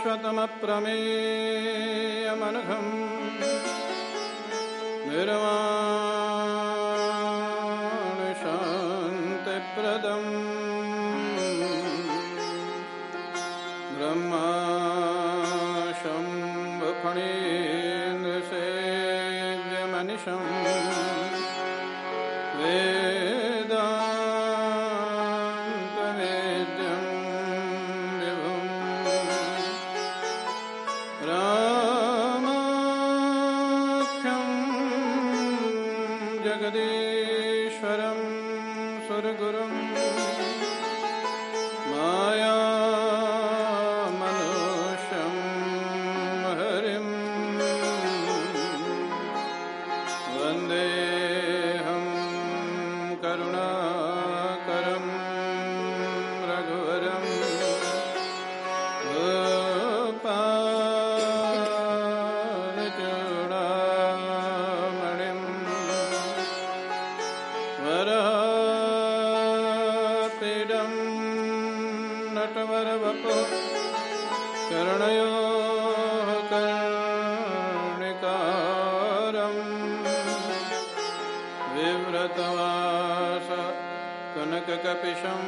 शाश्वतमप्रमेयमनघम् निर्वाणशान्तिप्रदम् नटवरवपु कर्णयो कर्णिकारम् विव्रतवास कनककपिशं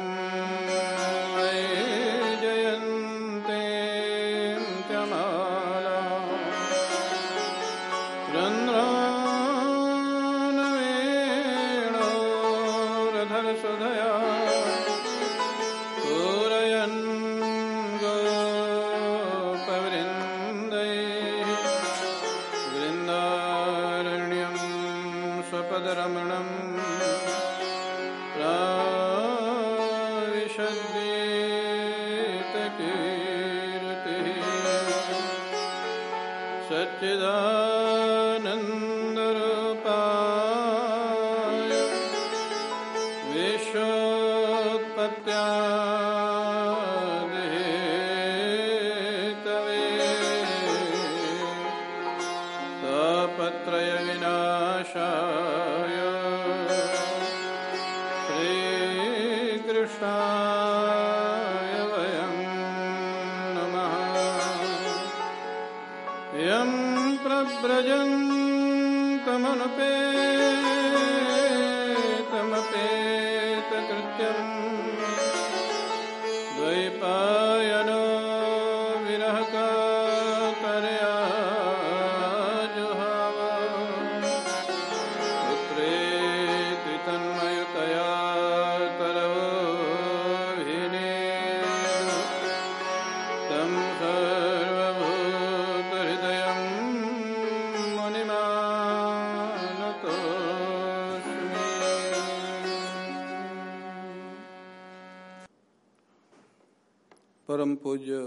परम पूज्य,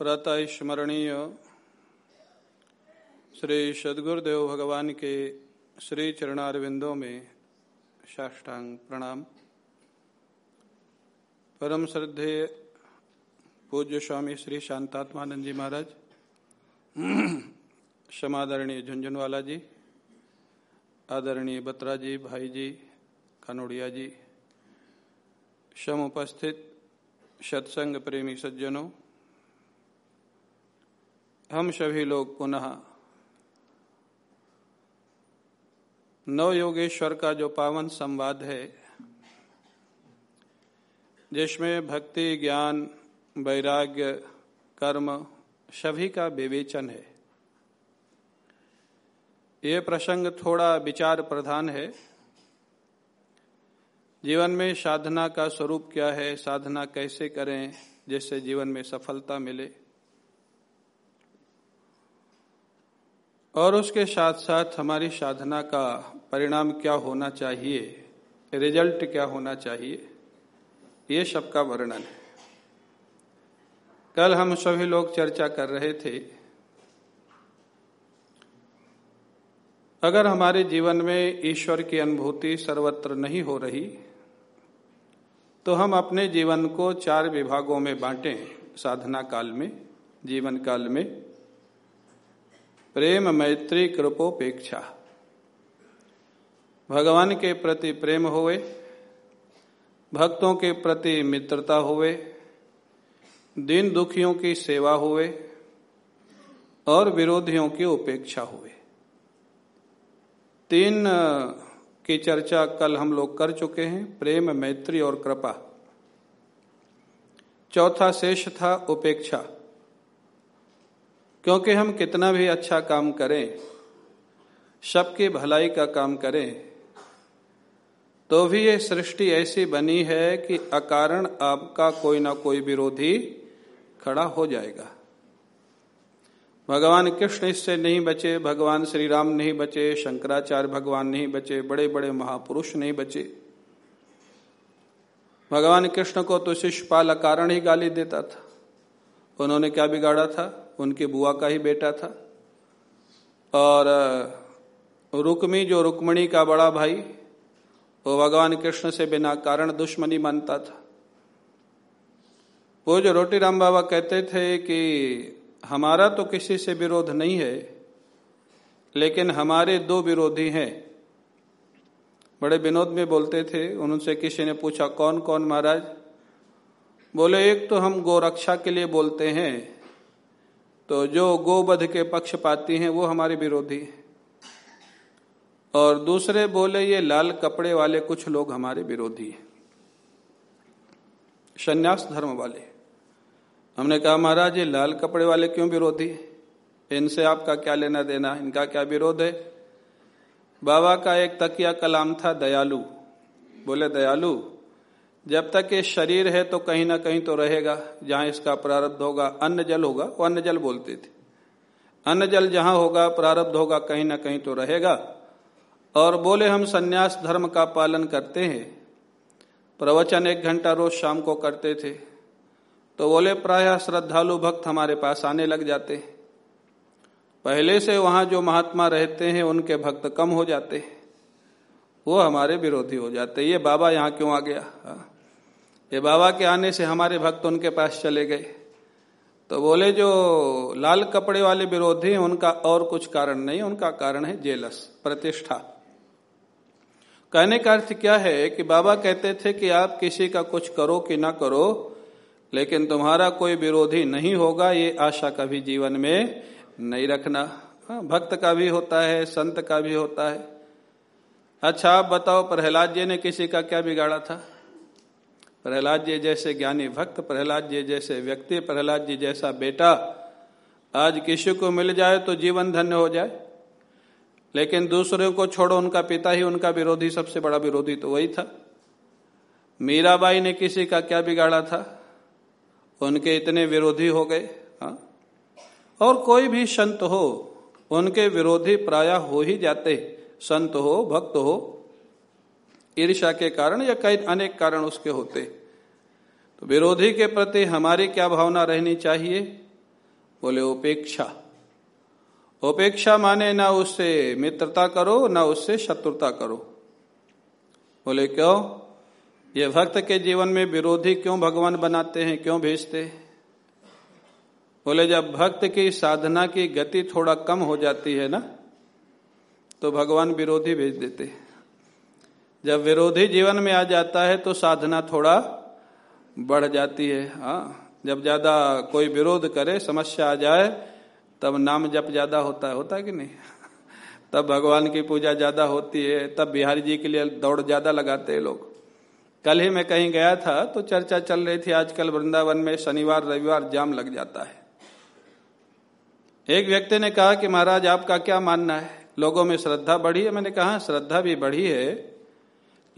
प्रातः स्मरणीय श्री सदगुरुदेव भगवान के श्री चरणारविंदों में साष्टांग प्रणाम। परम श्रद्धेय पूज्य स्वामी श्री शांतात्मानंद जी महाराज, समादरणीय झुंझुनवाला जी, आदरणीय बत्रा जी, भाई जी, कनोड़िया जी, सम उपस्थित सत्संग प्रेमी सज्जनों, हम सभी लोग पुनः नव योगेश्वर का जो पावन संवाद है, जिसमें भक्ति, ज्ञान, वैराग्य, कर्म सभी का विवेचन है। ये प्रसंग थोड़ा विचार प्रधान है। जीवन में साधना का स्वरूप क्या है? साधना कैसे करें जिससे जीवन में सफलता मिले? और उसके साथ साथ हमारी साधना का परिणाम क्या होना चाहिए? रिज़ल्ट क्या होना चाहिए? ये सबका वर्णन है। कल हम सभी लोग चर्चा कर रहे थे, अगर हमारे जीवन में ईश्वर की अनुभूति सर्वत्र नहीं हो रही तो हम अपने जीवन को चार विभागों में बांटें, साधना काल में, जीवन काल में। प्रेम, मैत्री, कृपोपेक्षा। भगवान के प्रति प्रेम होवे, भक्तों के प्रति मित्रता होवे, दिन दुखियों की सेवा हुए और विरोधियों की उपेक्षा हुए तीन की चर्चा कल हम लोग कर चुके हैं, प्रेम, मैत्री और कृपा। चौथा शेष था उपेक्षा। क्योंकि हम कितना भी अच्छा काम करें, सबकी भलाई का काम करें तो भी ये सृष्टि ऐसी बनी है कि अकारण आपका कोई ना कोई विरोधी खड़ा हो जाएगा। भगवान कृष्ण इससे नहीं बचे, भगवान श्री राम नहीं बचे, शंकराचार्य भगवान नहीं बचे बड़े बड़े महापुरुष नहीं बचे। भगवान कृष्ण को तो शिष्यपाल कारण ही गाली देता था। उन्होंने क्या बिगाड़ा था? उनकी बुआ का ही बेटा था। और, रुक्मी जो रुक्मणी का बड़ा भाई, वो भगवान कृष्ण से बिना कारण दुश्मनी मानता था। वो जो रोटी राम बाबा कहते थे कि हमारा तो किसी से विरोध नहीं है, लेकिन हमारे दो विरोधी हैं। बड़े विनोद में बोलते थे, उनसे किसी ने पूछा, कौन कौन महाराज? बोले, एक तो हम गोरक्षा के लिए बोलते हैं तो जो गोवध के पक्ष पाती हैं, वो हमारे विरोधी और दूसरे बोले, ये लाल कपड़े वाले कुछ लोग हमारे विरोधी हैं, संन्यास धर्म वाले हमने कहा, महाराज, ये लाल कपड़े वाले क्यों विरोधी इनसे आपका क्या लेना देना? इनका क्या विरोध है? बाबा का एक तकिया कलाम था, दयालु। बोले, दयालु, जब तक ये शरीर है तो कहीं ना कहीं तो रहेगा, जहाँ इसका प्रारब्ध होगा, अन्न जल होगा, वो अन्न जल बोलते थे। अन्न जल जहाँ होगा, प्रारब्ध होगा, कहीं ना कहीं तो रहेगा। और बोले, हम सन्यास धर्म का पालन करते हैं। प्रवचन एक घंटा रोज शाम को करते थे। तो बोले, प्राय श्रद्धालु भक्त हमारे पास आने लग जाते हैं। पहले से वहाँ जो महात्मा रहते हैं, उनके भक्त कम हो जाते हैं। वो हमारे विरोधी हो जाते ये बाबा यहाँ क्यों आ गया? हाँ। ये बाबा के आने से हमारे भक्त उनके पास चले गए। तो बोले, जो लाल कपड़े वाले विरोधी हैं, उनका और कुछ कारण नहीं। उनका कारण है जेलस, प्रतिष्ठा। कहने का अर्थ क्या है? कि बाबा कहते थे कि आप किसी का कुछ करो कि ना करो लेकिन तुम्हारा कोई विरोधी नहीं होगा ये आशा कभी जीवन में नहीं रखना। हाँ, भक्त का भी होता है संत का भी होता है। अच्छा आप बताओ प्रहलाद जी ने किसी का क्या बिगाड़ा था? प्रहलाद जी जैसे ज्ञानी भक्त प्रहलाद जी जैसे व्यक्ति प्रहलाद जी जैसा बेटा आज किसी को मिल जाए तो जीवन धन्य हो जाए। लेकिन दूसरे को छोड़ो उनका पिता ही उनका विरोधी सबसे बड़ा विरोधी तो वही था। मीराबाई ने किसी का क्या बिगाड़ा था? उनके इतने विरोधी हो गए, हा? और कोई भी संत हो, उनके विरोधी प्राय हो ही जाते संत हो, भक्त हो ईर्षा के कारण या कई अनेक कारण उसके होते तो विरोधी के प्रति हमारी क्या भावना रहनी चाहिए? बोले, उपेक्षा। उपेक्षा माने ना उससे मित्रता करो, ना उससे शत्रुता करो। बोले, क्यों? ये भक्त के जीवन में विरोधी क्यों भगवान बनाते हैं, क्यों भेजते बोले, जब भक्त की साधना की गति थोड़ा कम हो जाती है ना तो भगवान विरोधी भेज देते जब विरोधी जीवन में आ जाता है तो साधना थोड़ा बढ़ जाती है। हाँ जब ज़्यादा कोई विरोध करे, समस्या आ जाए, तब नाम जप ज़्यादा होता है। होता है कि नहीं? तब भगवान की पूजा ज़्यादा होती है, तब बिहारी जी के लिए दौड़ ज़्यादा लगाते हैं लोग। कल ही मैं कहीं गया था तो चर्चा चल रही थी आजकल वृंदावन में शनिवार, रविवार जाम लग जाता है। एक व्यक्ति ने कहा कि महाराज, आपका क्या मानना है? लोगों में श्रद्धा बढ़ी है? मैंने कहा, श्रद्धा भी बढ़ी है,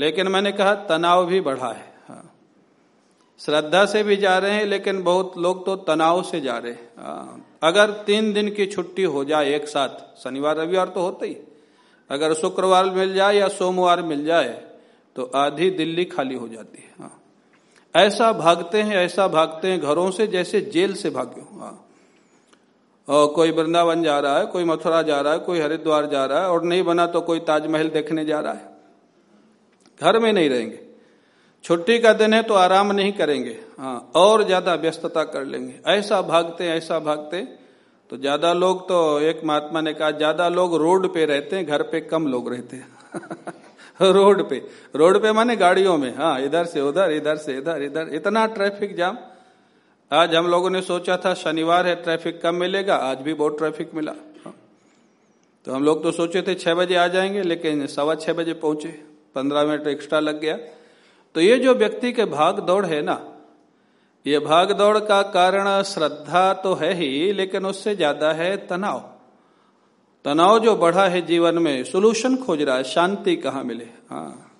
लेकिन मैंने कहा, तनाव भी बढ़ा है। हाँ। श्रद्धा से भी जा रहे हैं, लेकिन बहुत लोग तो तनाव से जा रहे हैं। हाँ। अगर तीन दिन की छुट्टी हो जाए एक साथ, शनिवार, रविवार तो होता ही। अगर शुक्रवार मिल जाए या सोमवार मिल जाए तो आधी दिल्ली खाली हो जाती है हाँ। ऐसा भागते हैं, ऐसा भागते हैं घरों से जैसे जेल से भागे हाँ और कोई वृंदावन जा रहा है, कोई मथुरा जा रहा है, कोई हरिद्वार जा रहा है, और नहीं बना तो कोई ताजमहल देखने जा रहा है। घर में नहीं रहेंगे। छुट्टी का दिन है तो आराम नहीं करेंगे हाँ। और ज़्यादा व्यस्तता कर लेंगे। ऐसा भागते ऐसा भागते तो ज़्यादा लोग तो एक महात्मा ने कहा, ज़्यादा लोग रोड पे रहते हैं, घर पे कम लोग रहते हैं। रोड पे। रोड पे माने गाड़ियों में। हाँ इधर से उधर, इधर से इधर इधर। इतना ट्रैफ़िक जाम आज हम लोगों ने सोचा था शनिवार है ट्रैफ़िक कम मिलेगा? आज भी बहुत ट्रैफ़िक मिला। तो हम लोग तो सोचे थे छह बजे आ जाएँगे, लेकिन सवा छह बजे पहुँचे। पंद्रह मिनट एक्स्ट्रा लग गया। तो ये जो व्यक्ति के भाग दौड़ है ना, ये भाग दौड़ का कारण श्रद्धा तो है ही, लेकिन उससे ज़्यादा है तनाव। तनाव जो बढ़ा है जीवन में सोल्यूशन खोज रहा है, शांति कहाँ मिले? हाँ।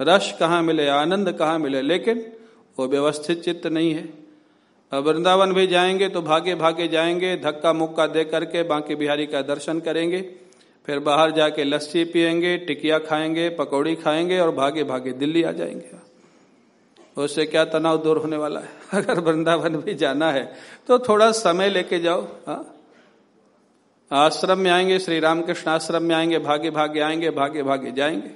रश कहाँ मिले, आनंद कहाँ मिले? लेकिन वो व्यवस्थित चित्त नहीं है। अब वृंदावन भी जाएँगे तो भागे भागे जाएँगे, धक्का मुक्का दे करके बांके बिहारी का दर्शन करेंगे। फिर बाहर जाके लस्सी पियेंगे, टिकिया खाएँगे, पकौड़ी खाएँगे और भागे भागे दिल्ली आ जाएँगे। उससे क्या तनाव दूर होने वाला है? अगर वृंदावन भी जाना है तो थोड़ा समय लेके जाओ, हा? आश्रम में आएँगे श्री रामकृष्ण आश्रम में आएँगे, भागे भागे आएँगे, भागे भागे जाएँगे।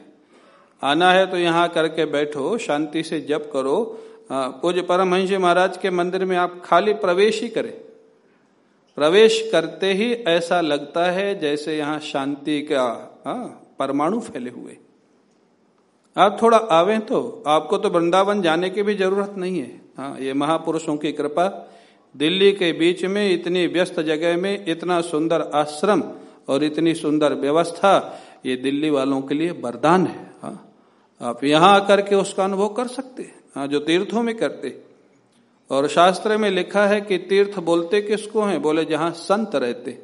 आना है तो यहाँ करके बैठो, शांति से जप करो। पूज्य परमहंस महाराज के मंदिर में आप खाली प्रवेश ही करें। प्रवेश करते ही ऐसा लगता है जैसे यहाँ शांति का परमाणु फैले हुए। आप थोड़ा आवे तो आपको तो वृंदावन जाने की भी ज़रूरत नहीं है। हाँ ये महापुरुषों की कृपा। दिल्ली के बीच में इतनी व्यस्त जगह में इतना सुंदर आश्रम और इतनी सुंदर व्यवस्था ये दिल्ली वालों के लिए वरदान है हाँ। आप यहाँ आकर के उसका अनुभव कर सकते हैं हाँ जो तीर्थों में करते और शास्त्र में लिखा है कि तीर्थ बोलते किसको हैं? बोले, जहाँ संत रहते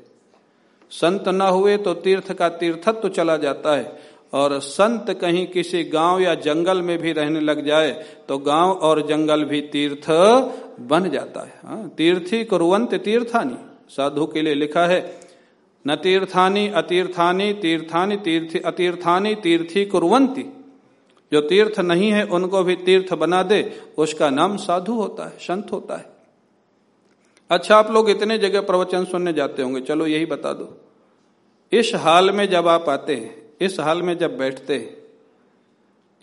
संत ना हुए तो तीर्थ का तीर्थत्व तो चला जाता है। और संत कहीं किसी गाँव या जंगल में भी रहने लग जाए तो गाँव और जंगल भी तीर्थ बन जाता है। हाँ, तीर्थी कुरवंत तीर्थानी साधु के लिए लिखा है न तीर्थानी अतीर्थानी तीर्थानी तीर्थ अतीर्थानी तीर्थी कुरवंती। जो तीर्थ नहीं है उनको भी तीर्थ बना दे उसका नाम साधु होता है संत होता है। अच्छा आप लोग इतने जगह प्रवचन सुनने जाते होंगे चलो यही बता दो। इस हाल में जब आप आते हैं इस हाल में जब बैठते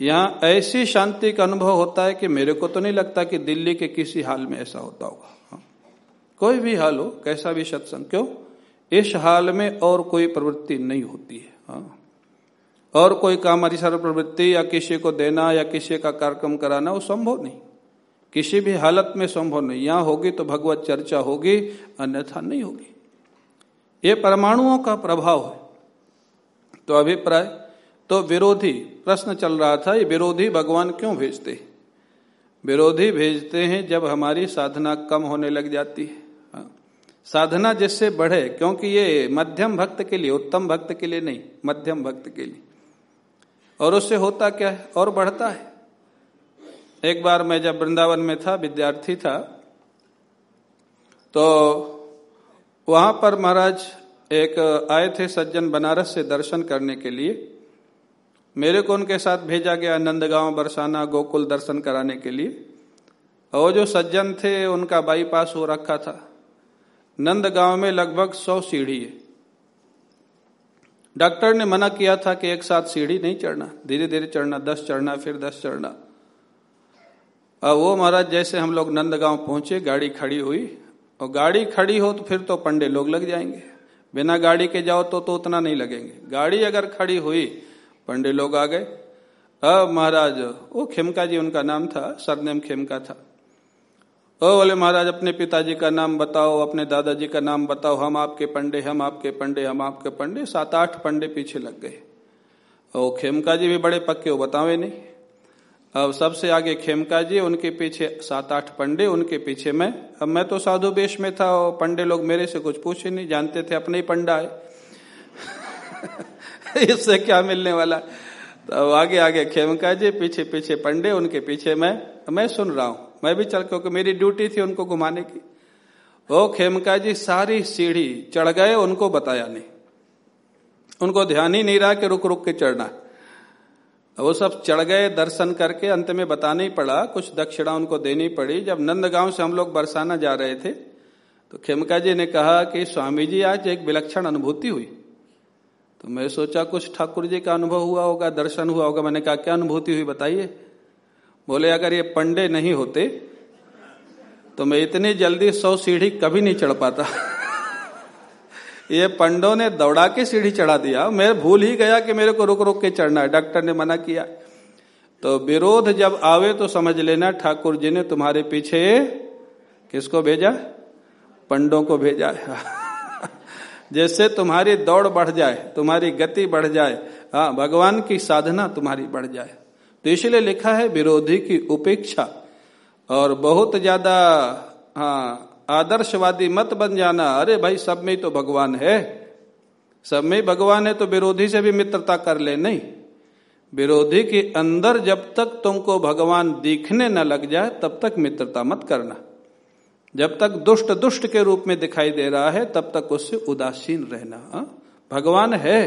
यहाँ ऐसी शांति का अनुभव होता है कि मेरे को तो नहीं लगता कि दिल्ली के किसी हाल में ऐसा होता होगा। हाँ। कोई भी हाल हो, कैसा भी सत्संग, क्यों? इस हाल में और कोई प्रवृत्ति नहीं होती है। हाँ। और कोई काम अधिसार प्रवृत्ति या किसी को देना या किसी का कार्यक्रम कराना, वो संभव नहीं। किसी भी हालत में संभव नहीं। यहाँ होगी तो भगवत चर्चा होगी, अन्यथा नहीं होगी। ये परमाणुओं का प्रभाव है। तो अभिप्राय तो विरोधी, प्रश्न चल रहा था, ये विरोधी भगवान क्यों भेजते विरोधी भेजते हैं जब हमारी साधना कम होने लग जाती है। हाँ। साधना जिससे बढ़े, क्योंकि ये मध्यम भक्त के लिए, उत्तम भक्त के लिए नहीं, मध्यम भक्त के लिए। और उससे होता क्या है? और बढ़ता है। एक बार मैं जब वृंदावन में था, विद्यार्थी था तो वहाँ पर महाराज एक आए थे सज्जन बनारस से दर्शन करने के लिए। मेरे को उनके साथ भेजा गया नंदगांव, बरसाना, गोकुल दर्शन कराने के लिए। और जो सज्जन थे, उनका बाईपास हो रखा था। नंदगांव में लगभग सौ सीढ़ी है। डॉक्टर ने मना किया था कि एक साथ सीढ़ी नहीं चढ़ना। धीरे धीरे चढ़ना, दस चढ़ना, फिर दस चढ़ना। और वो महाराज, जैसे हम लोग नंदगांव पहुँचे, गाड़ी खड़ी हुई। और गाड़ी खड़ी हो तो फिर तो पंडे लोग लग जाएँगे। बिना गाड़ी के जाओ तो तो उतना नहीं लगेंगे। गाड़ी अगर खड़ी हुई पंडे लोग आ गए। अब महाराज वो खेमका जी, उनका नाम था, सरनेम खेमका था। ओ बोले, महाराज, अपने पिताजी का नाम बताओ, अपने दादाजी का नाम बताओ। हम आपके पंडे हम आपके पंडे हम आपके पंडे सात आठ पंडे पीछे लग गए। ओ खेमका जी भी बड़े पक्के हो, बतावे नहीं। अब सबसे आगे खेमका जी, उनके पीछे सात, आठ पंडे, उनके पीछे मैं। अब मैं तो साधु बेश में था और पंडे लोग मेरे से कुछ पूछे नहीं, जानते थे अपने ही पंडा है। इससे क्या मिलने वाला? तो आगे आगे खेमका जी, पीछे पीछे पंडे, उनके पीछे मैं। मैं सुन रहा हूँ। मैं भी चल, क्योंकि मेरी ड्यूटी थी उनको घुमाने की। वो खेमका जी, सारी सीढ़ी चढ़ गए, उनको बताया नहीं। उनको ध्यान ही नहीं रहा कि रुक रुक के चढ़ना वो सब चढ़ गए दर्शन करके, अंत में बताना ही पड़ा, कुछ दक्षिणा उनको देनी पड़ी। जब नंदगांव से हम लोग बरसाना जा रहे थे तो खेमका जी ने कहा कि स्वामी जी, आज एक विलक्षण अनुभूति हुई। तो मैं सोचा, कुछ ठाकुर जी का अनुभव हुआ होगा, दर्शन हुआ होगा, मैंने कहा, क्या अनुभूति हुई बताइए? बोले, अगर ये पंडे नहीं होते तो मैं इतनी जल्दी सौ सीढ़ी कभी नहीं चढ़ पाता। ये पंडों ने दौड़ा के सीढ़ी चढ़ा दिया। मैं भूल ही गया कि मेरे को रुक रुक के चढ़ना है। डॉक्टर ने मना किया। तो विरोध जब आवे तो समझ लेना, ठाकुर जी ने तुम्हारे पीछे किसको भेजा? पंडों को भेजा। जैसे तुम्हारी दौड़ बढ़ जाए, तुम्हारी गति बढ़ जाए हाँ भगवान की साधना तुम्हारी बढ़ जाए। तो इसलिए लिखा है, विरोधी की उपेक्षा। और बहुत ज़्यादा हाँ आदर्शवादी मत बन जाना, अरे भाई, सब में तो भगवान है सब में भगवान है तो विरोधी से भी मित्रता कर ले, नहीं विरोधी के अंदर जब तक तुमको भगवान दिखने न लग जाए, तब तक मित्रता मत करना जब तक दुष्ट दुष्ट के रूप में दिखाई दे रहा है, तब तक उससे उदासीन रहना, हा? भगवान है,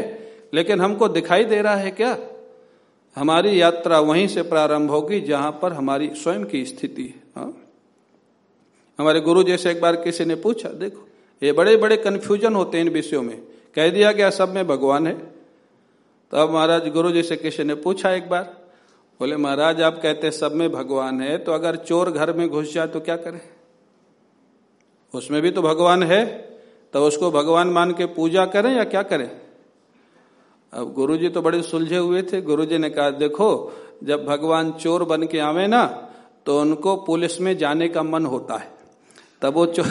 लेकिन हमको दिखाई दे रहा है क्या हमारी यात्रा वहीं से प्रारंभ होगी जहाँ पर हमारी स्वयं की स्थिति है, हा? हमारे गुरु जैसे एक बार किसी ने पूछा, देखो, ये बड़े बड़े कन्फ्यूज़न होते हैं इन विषयों में। कह दिया गया सब में भगवान है। तो अब महाराज गुरु जी से किसी ने पूछा एक बार, बोले, महाराज, आप कहते सब में भगवान है तो अगर चोर घर में घुस जाए तो क्या करें? उसमें भी तो भगवान है तो उसको भगवान मान के पूजा करें या क्या करें? अब गुरुजी तो बड़े सुलझे हुए थे। गुरुजी ने कहा, देखो, जब भगवान चोर बन के आवे ना तो उनको पुलिस में जाने का मन होता है। तब वो चोर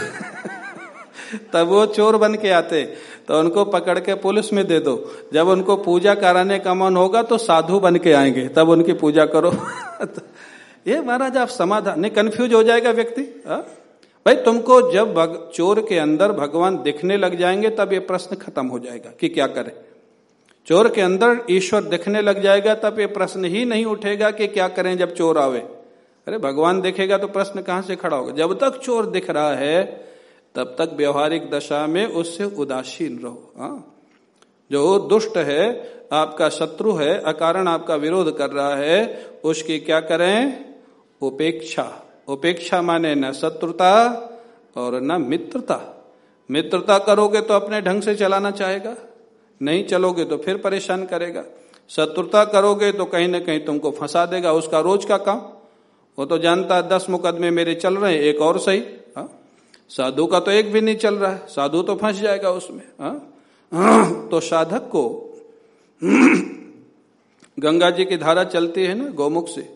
तब वो चोर बन के आते। तो उनको पकड़ के पुलिस में दे दो। जब उनको पूजा कराने का मन होगा तो साधु बन के आएँगे। तब उनकी पूजा करो। ये महाराज, आप समाधान नहीं कंफ्यूज हो जाएगा व्यक्ति, हा? भाई, तुमको जब चोर के अंदर भगवान दिखने लग जाएँगे, तब ये प्रश्न खत्म हो जाएगा कि क्या करें। चोर के अंदर ईश्वर दिखने लग जाएगा, तब ये प्रश्न ही नहीं उठेगा कि क्या करें जब चोर आवे। अरे, भगवान देखेगा तो प्रश्न कहाँ से खड़ा होगा? जब तक चोर दिख रहा है, तब तक व्यवहारिक दशा में उससे उदासीन रहो। हाँ? जो दुष्ट है, आपका शत्रु है, अकारण आपका विरोध कर रहा है, उसकी क्या करें? उपेक्षा। उपेक्षा माने न शत्रुता और न मित्रता। मित्रता करोगे तो अपने ढंग से चलाना चाहेगा। नहीं चलोगे तो फिर परेशान करेगा। शत्रुता करोगे तो कहीं ना कहीं तुमको फंसा देगा। उसका रोज का काम। वो तो जानता है दस मुकदमे मेरे चल रहे हैं, एक और सही, हा? साधु का तो एक भी नहीं चल रहा है, साधु तो फंस जाएगा उसमें, हा? तो साधक को गंगा जी की धारा चलती है ना गौमुख से,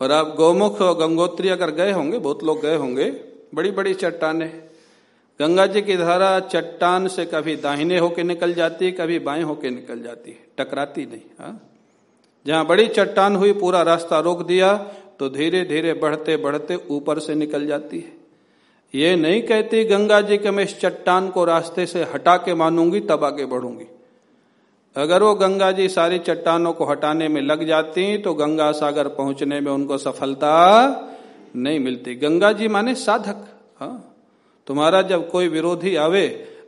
और आप गौमुख और गंगोत्री अगर गए होंगे, बहुत लोग गए होंगे बड़ी बड़ी चट्टाने, गंगा जी की धारा चट्टान से कभी दाहिने होके निकल जाती है, कभी बाएँ होके निकल जाती है, टकराती नहीं हाँ जहाँ बड़ी चट्टान हुई, पूरा रास्ता रोक दिया तो धीरे धीरे बढ़ते बढ़ते ऊपर से निकल जाती है। ये नहीं कहती गंगा जी के मैं इस चट्टान को रास्ते से हटा के मानूँगी, तब आगे बढ़ूँगी। अगर वो गंगा जी सारी चट्टानों को हटाने में लग जाती तो गंगा सागर पहुँचने में उनको सफलता नहीं मिलती। गंगा जी माने साधक। हाँ तुम्हारा जब कोई विरोधी आवे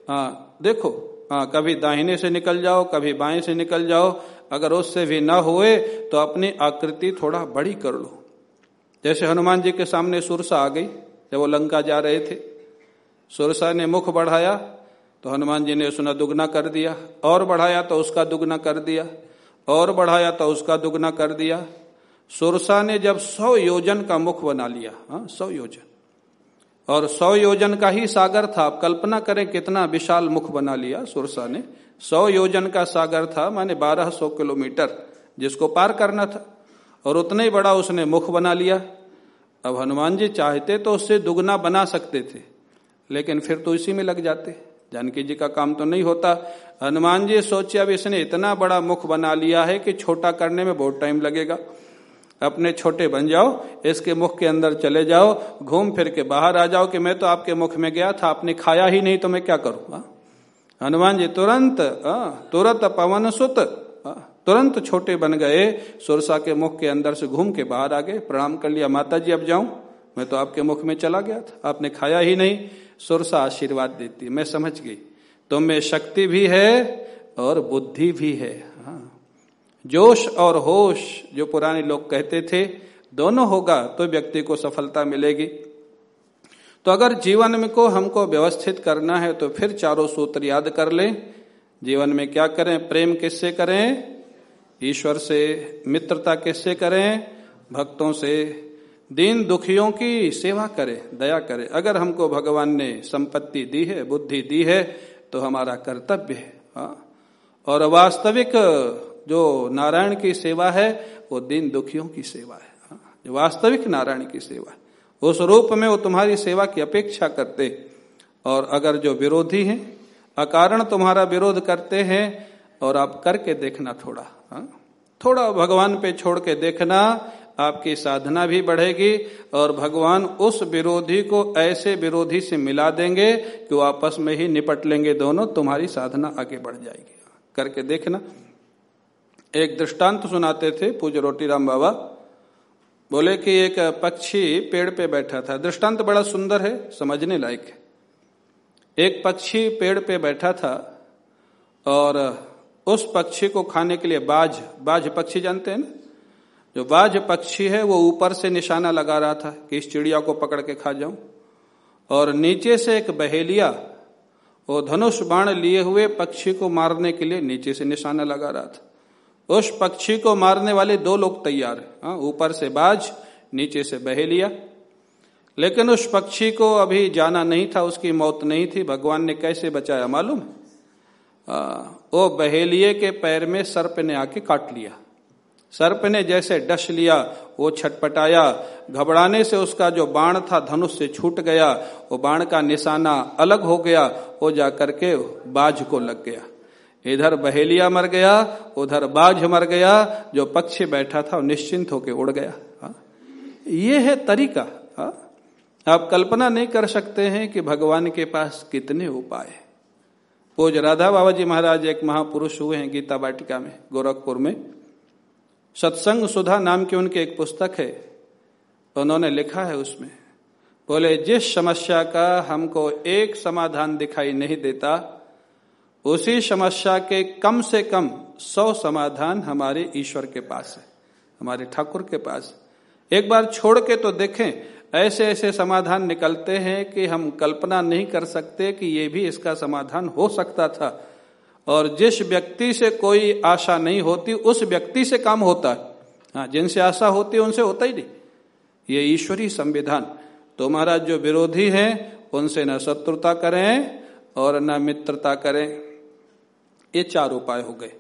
हाँ देखो हाँ कभी दाहिने से निकल जाओ, कभी बाएँ से निकल जाओ, अगर उससे भी ना हुए तो अपनी आकृति थोड़ा बड़ी कर लो। जैसे हनुमान जी के सामने सुरसा आ गई, जब वो लंका जा रहे थे, सुरसा ने मुख बढ़ाया तो हनुमान जी ने उसने दुगना कर दिया, और बढ़ाया तो उसका दुगना कर दिया, और बढ़ाया तो उसका दुगना कर दिया। सुरसा ने जब सौ योजन का मुख बना लिया हाँ सौ योजन। और सौ योजन का ही सागर था, आप कल्पना करें कितना विशाल मुख बना लिया सुरसा ने। सौ योजन का सागर था, माने बारह सौ किलोमीटर, जिसको पार करना था। और उतना ही बड़ा उसने मुख बना लिया। अब हनुमान जी चाहते तो उससे दुगना बना सकते थे लेकिन फिर तो इसी में लग जाते। जानकी जी का काम तो नहीं होता। हनुमान जी सोचे अब इसने इतना बड़ा मुख बना लिया है कि छोटा करने में बहुत टाइम लगेगा। अपने छोटे बन जाओ इसके मुख के अंदर चले जाओ घूम फिर के बाहर आ जाओ कि मैं तो आपके मुख में गया था आपने खाया ही नहीं तो मैं क्या करूँगा हाँ? हनुमान जी तुरंत हाँ, तुरंत पवन सुत हाँ, तुरंत छोटे बन गए, सुरसा के मुख के अंदर से घूम के बाहर आ गए, प्रणाम कर लिया माता जी अब जाऊँ? मैं तो आपके मुख में चला गया था, आपने खाया ही नहीं। सुरसा आशीर्वाद देती, मैं समझ गई। तुम में शक्ति भी है और बुद्धि भी है। हाँ। जोश और होश, जो पुराने लोग कहते थे, दोनों होगा तो व्यक्ति को सफलता मिलेगी। तो अगर जीवन में को हमको व्यवस्थित करना है तो फिर चारों सूत्र याद कर लें। जीवन में क्या करें? प्रेम किससे करें? ईश्वर से मित्रता किससे करें? भक्तों से। दीन दुखियों की सेवा करें, दया करें। अगर हमको भगवान ने संपत्ति दी है, बुद्धि दी है तो हमारा कर्तव्य है। हाँ। और वास्तविक जो नारायण की सेवा है, वो दीन दुखियों की सेवा है। हाँ? जो वास्तविक नारायण की सेवा है। उस रूप में वो तुम्हारी सेवा की अपेक्षा करते। और अगर जो विरोधी हैं, अकारण तुम्हारा विरोध करते हैं और आप करके देखना थोड़ा, हा? थोड़ा भगवान पे छोड़ के देखना, आपकी साधना भी बढ़ेगी और भगवान उस विरोधी को ऐसे विरोधी से मिला देंगे कि वो आपस में ही निपट लेंगे दोनों, तुम्हारी साधना आगे बढ़ जाएगी। करके देखना। एक दृष्टांत सुनाते थे पूज्य रोटीराम बाबा। बोले कि एक पक्षी पेड़ पे बैठा था। दृष्टांत बड़ा सुंदर है, समझने लायक है। एक पक्षी पेड़ पे बैठा था और उस पक्षी को खाने के लिए बाज बाज पक्षी जानते हैं ना? जो बाज पक्षी है वो ऊपर से निशाना लगा रहा था कि इस चिड़िया को पकड़ के खा जाऊँ। और नीचे से एक बहेलिया वो धनुष बाण लिए हुए पक्षी को मारने के लिए नीचे से निशाना लगा रहा था। उस पक्षी को मारने वाले दो लोग तैयार है। हाँ, ऊपर से बाज नीचे से बहेलिया। लेकिन उस पक्षी को अभी जाना नहीं था उसकी मौत नहीं थी। भगवान ने कैसे बचाया मालूम? वो बहेलिए के पैर में सर्प ने आके काट लिया। सर्प ने जैसे डश लिया, वो छटपटाया। घबराने से उसका जो बाण था धनुष से छूट गया। वो बाण का निशाना अलग हो गया, वो जाकर के बाज को लग गया। इधर बहेलिया मर गया, उधर बाज मर गया। जो पक्षी बैठा था निश्चिंत होकर उड़ गया। हा? ये है तरीका। हा? आप कल्पना नहीं कर सकते हैं कि भगवान के पास कितने उपाय पोज राधा बाबा जी महाराज एक महापुरुष हुए हैं गीता बाटिका में, गोरखपुर में। सत्संग सुधा नाम की उनकी एक पुस्तक है, उन्होंने लिखा है उसमें। बोले, जिस समस्या का हमको एक समाधान दिखाई नहीं देता, उसी समस्या के कम से कम सौ समाधान हमारे ईश्वर के पास है, हमारे ठाकुर के पास एक बार छोड़ के तो देखें ऐसे ऐसे समाधान निकलते हैं कि हम कल्पना नहीं कर सकते कि ये भी इसका समाधान हो सकता था। और जिस व्यक्ति से कोई आशा नहीं होती, उस व्यक्ति से काम होता है। हाँ जिनसे आशा होती है, उनसे होता ही नहीं। ये ईश्वरी संविधान। तो महाराज जो विरोधी हैं, उनसे न शत्रुता करें और न मित्रता करें। ये चार उपाय हो गए।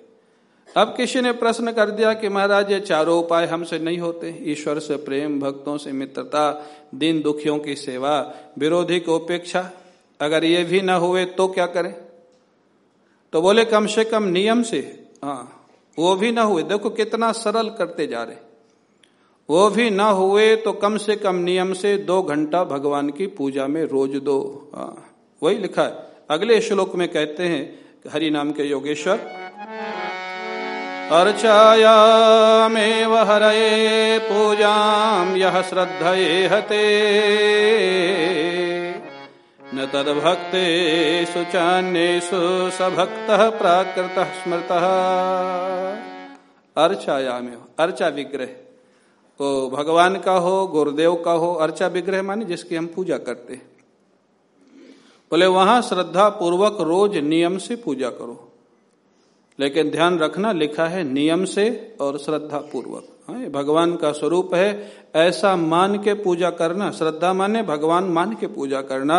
अब किसी ने प्रश्न कर दिया कि महाराज, ये चारों उपाय हमसे नहीं होते। ईश्वर से प्रेम, भक्तों से मित्रता, दिन दुखियों की सेवा, विरोधी को उपेक्षा। अगर ये भी ना हुए तो क्या करें? तो बोले, कम से कम नियम से। हाँ वो भी ना हुए। देखो कितना सरल करते जा रहे। वो भी ना हुए तो कम से कम नियम से दो घंटा भगवान की पूजा में रोज दो। हाँ वही लिखा है। अगले श्लोक में कहते हैं, हरि नाम के योगेश्वर। अर्चायामेव हरये पूजा यह श्रद्धये हते। न तदभक्ते सुचान्येषु सभक्त प्राकृत स्मृत। अर्चायाम अर्चा विग्रह तो भगवान का हो, गुरुदेव का हो अर्चा विग्रह माने जिसकी हम पूजा करते हैं। बोले, वहाँ श्रद्धा पूर्वक रोज नियम से पूजा करो। लेकिन ध्यान रखना लिखा है नियम से और श्रद्धा पूर्वक हाँ, भगवान का स्वरूप है। ऐसा मान के पूजा करना श्रद्धा माने भगवान मान के पूजा करना।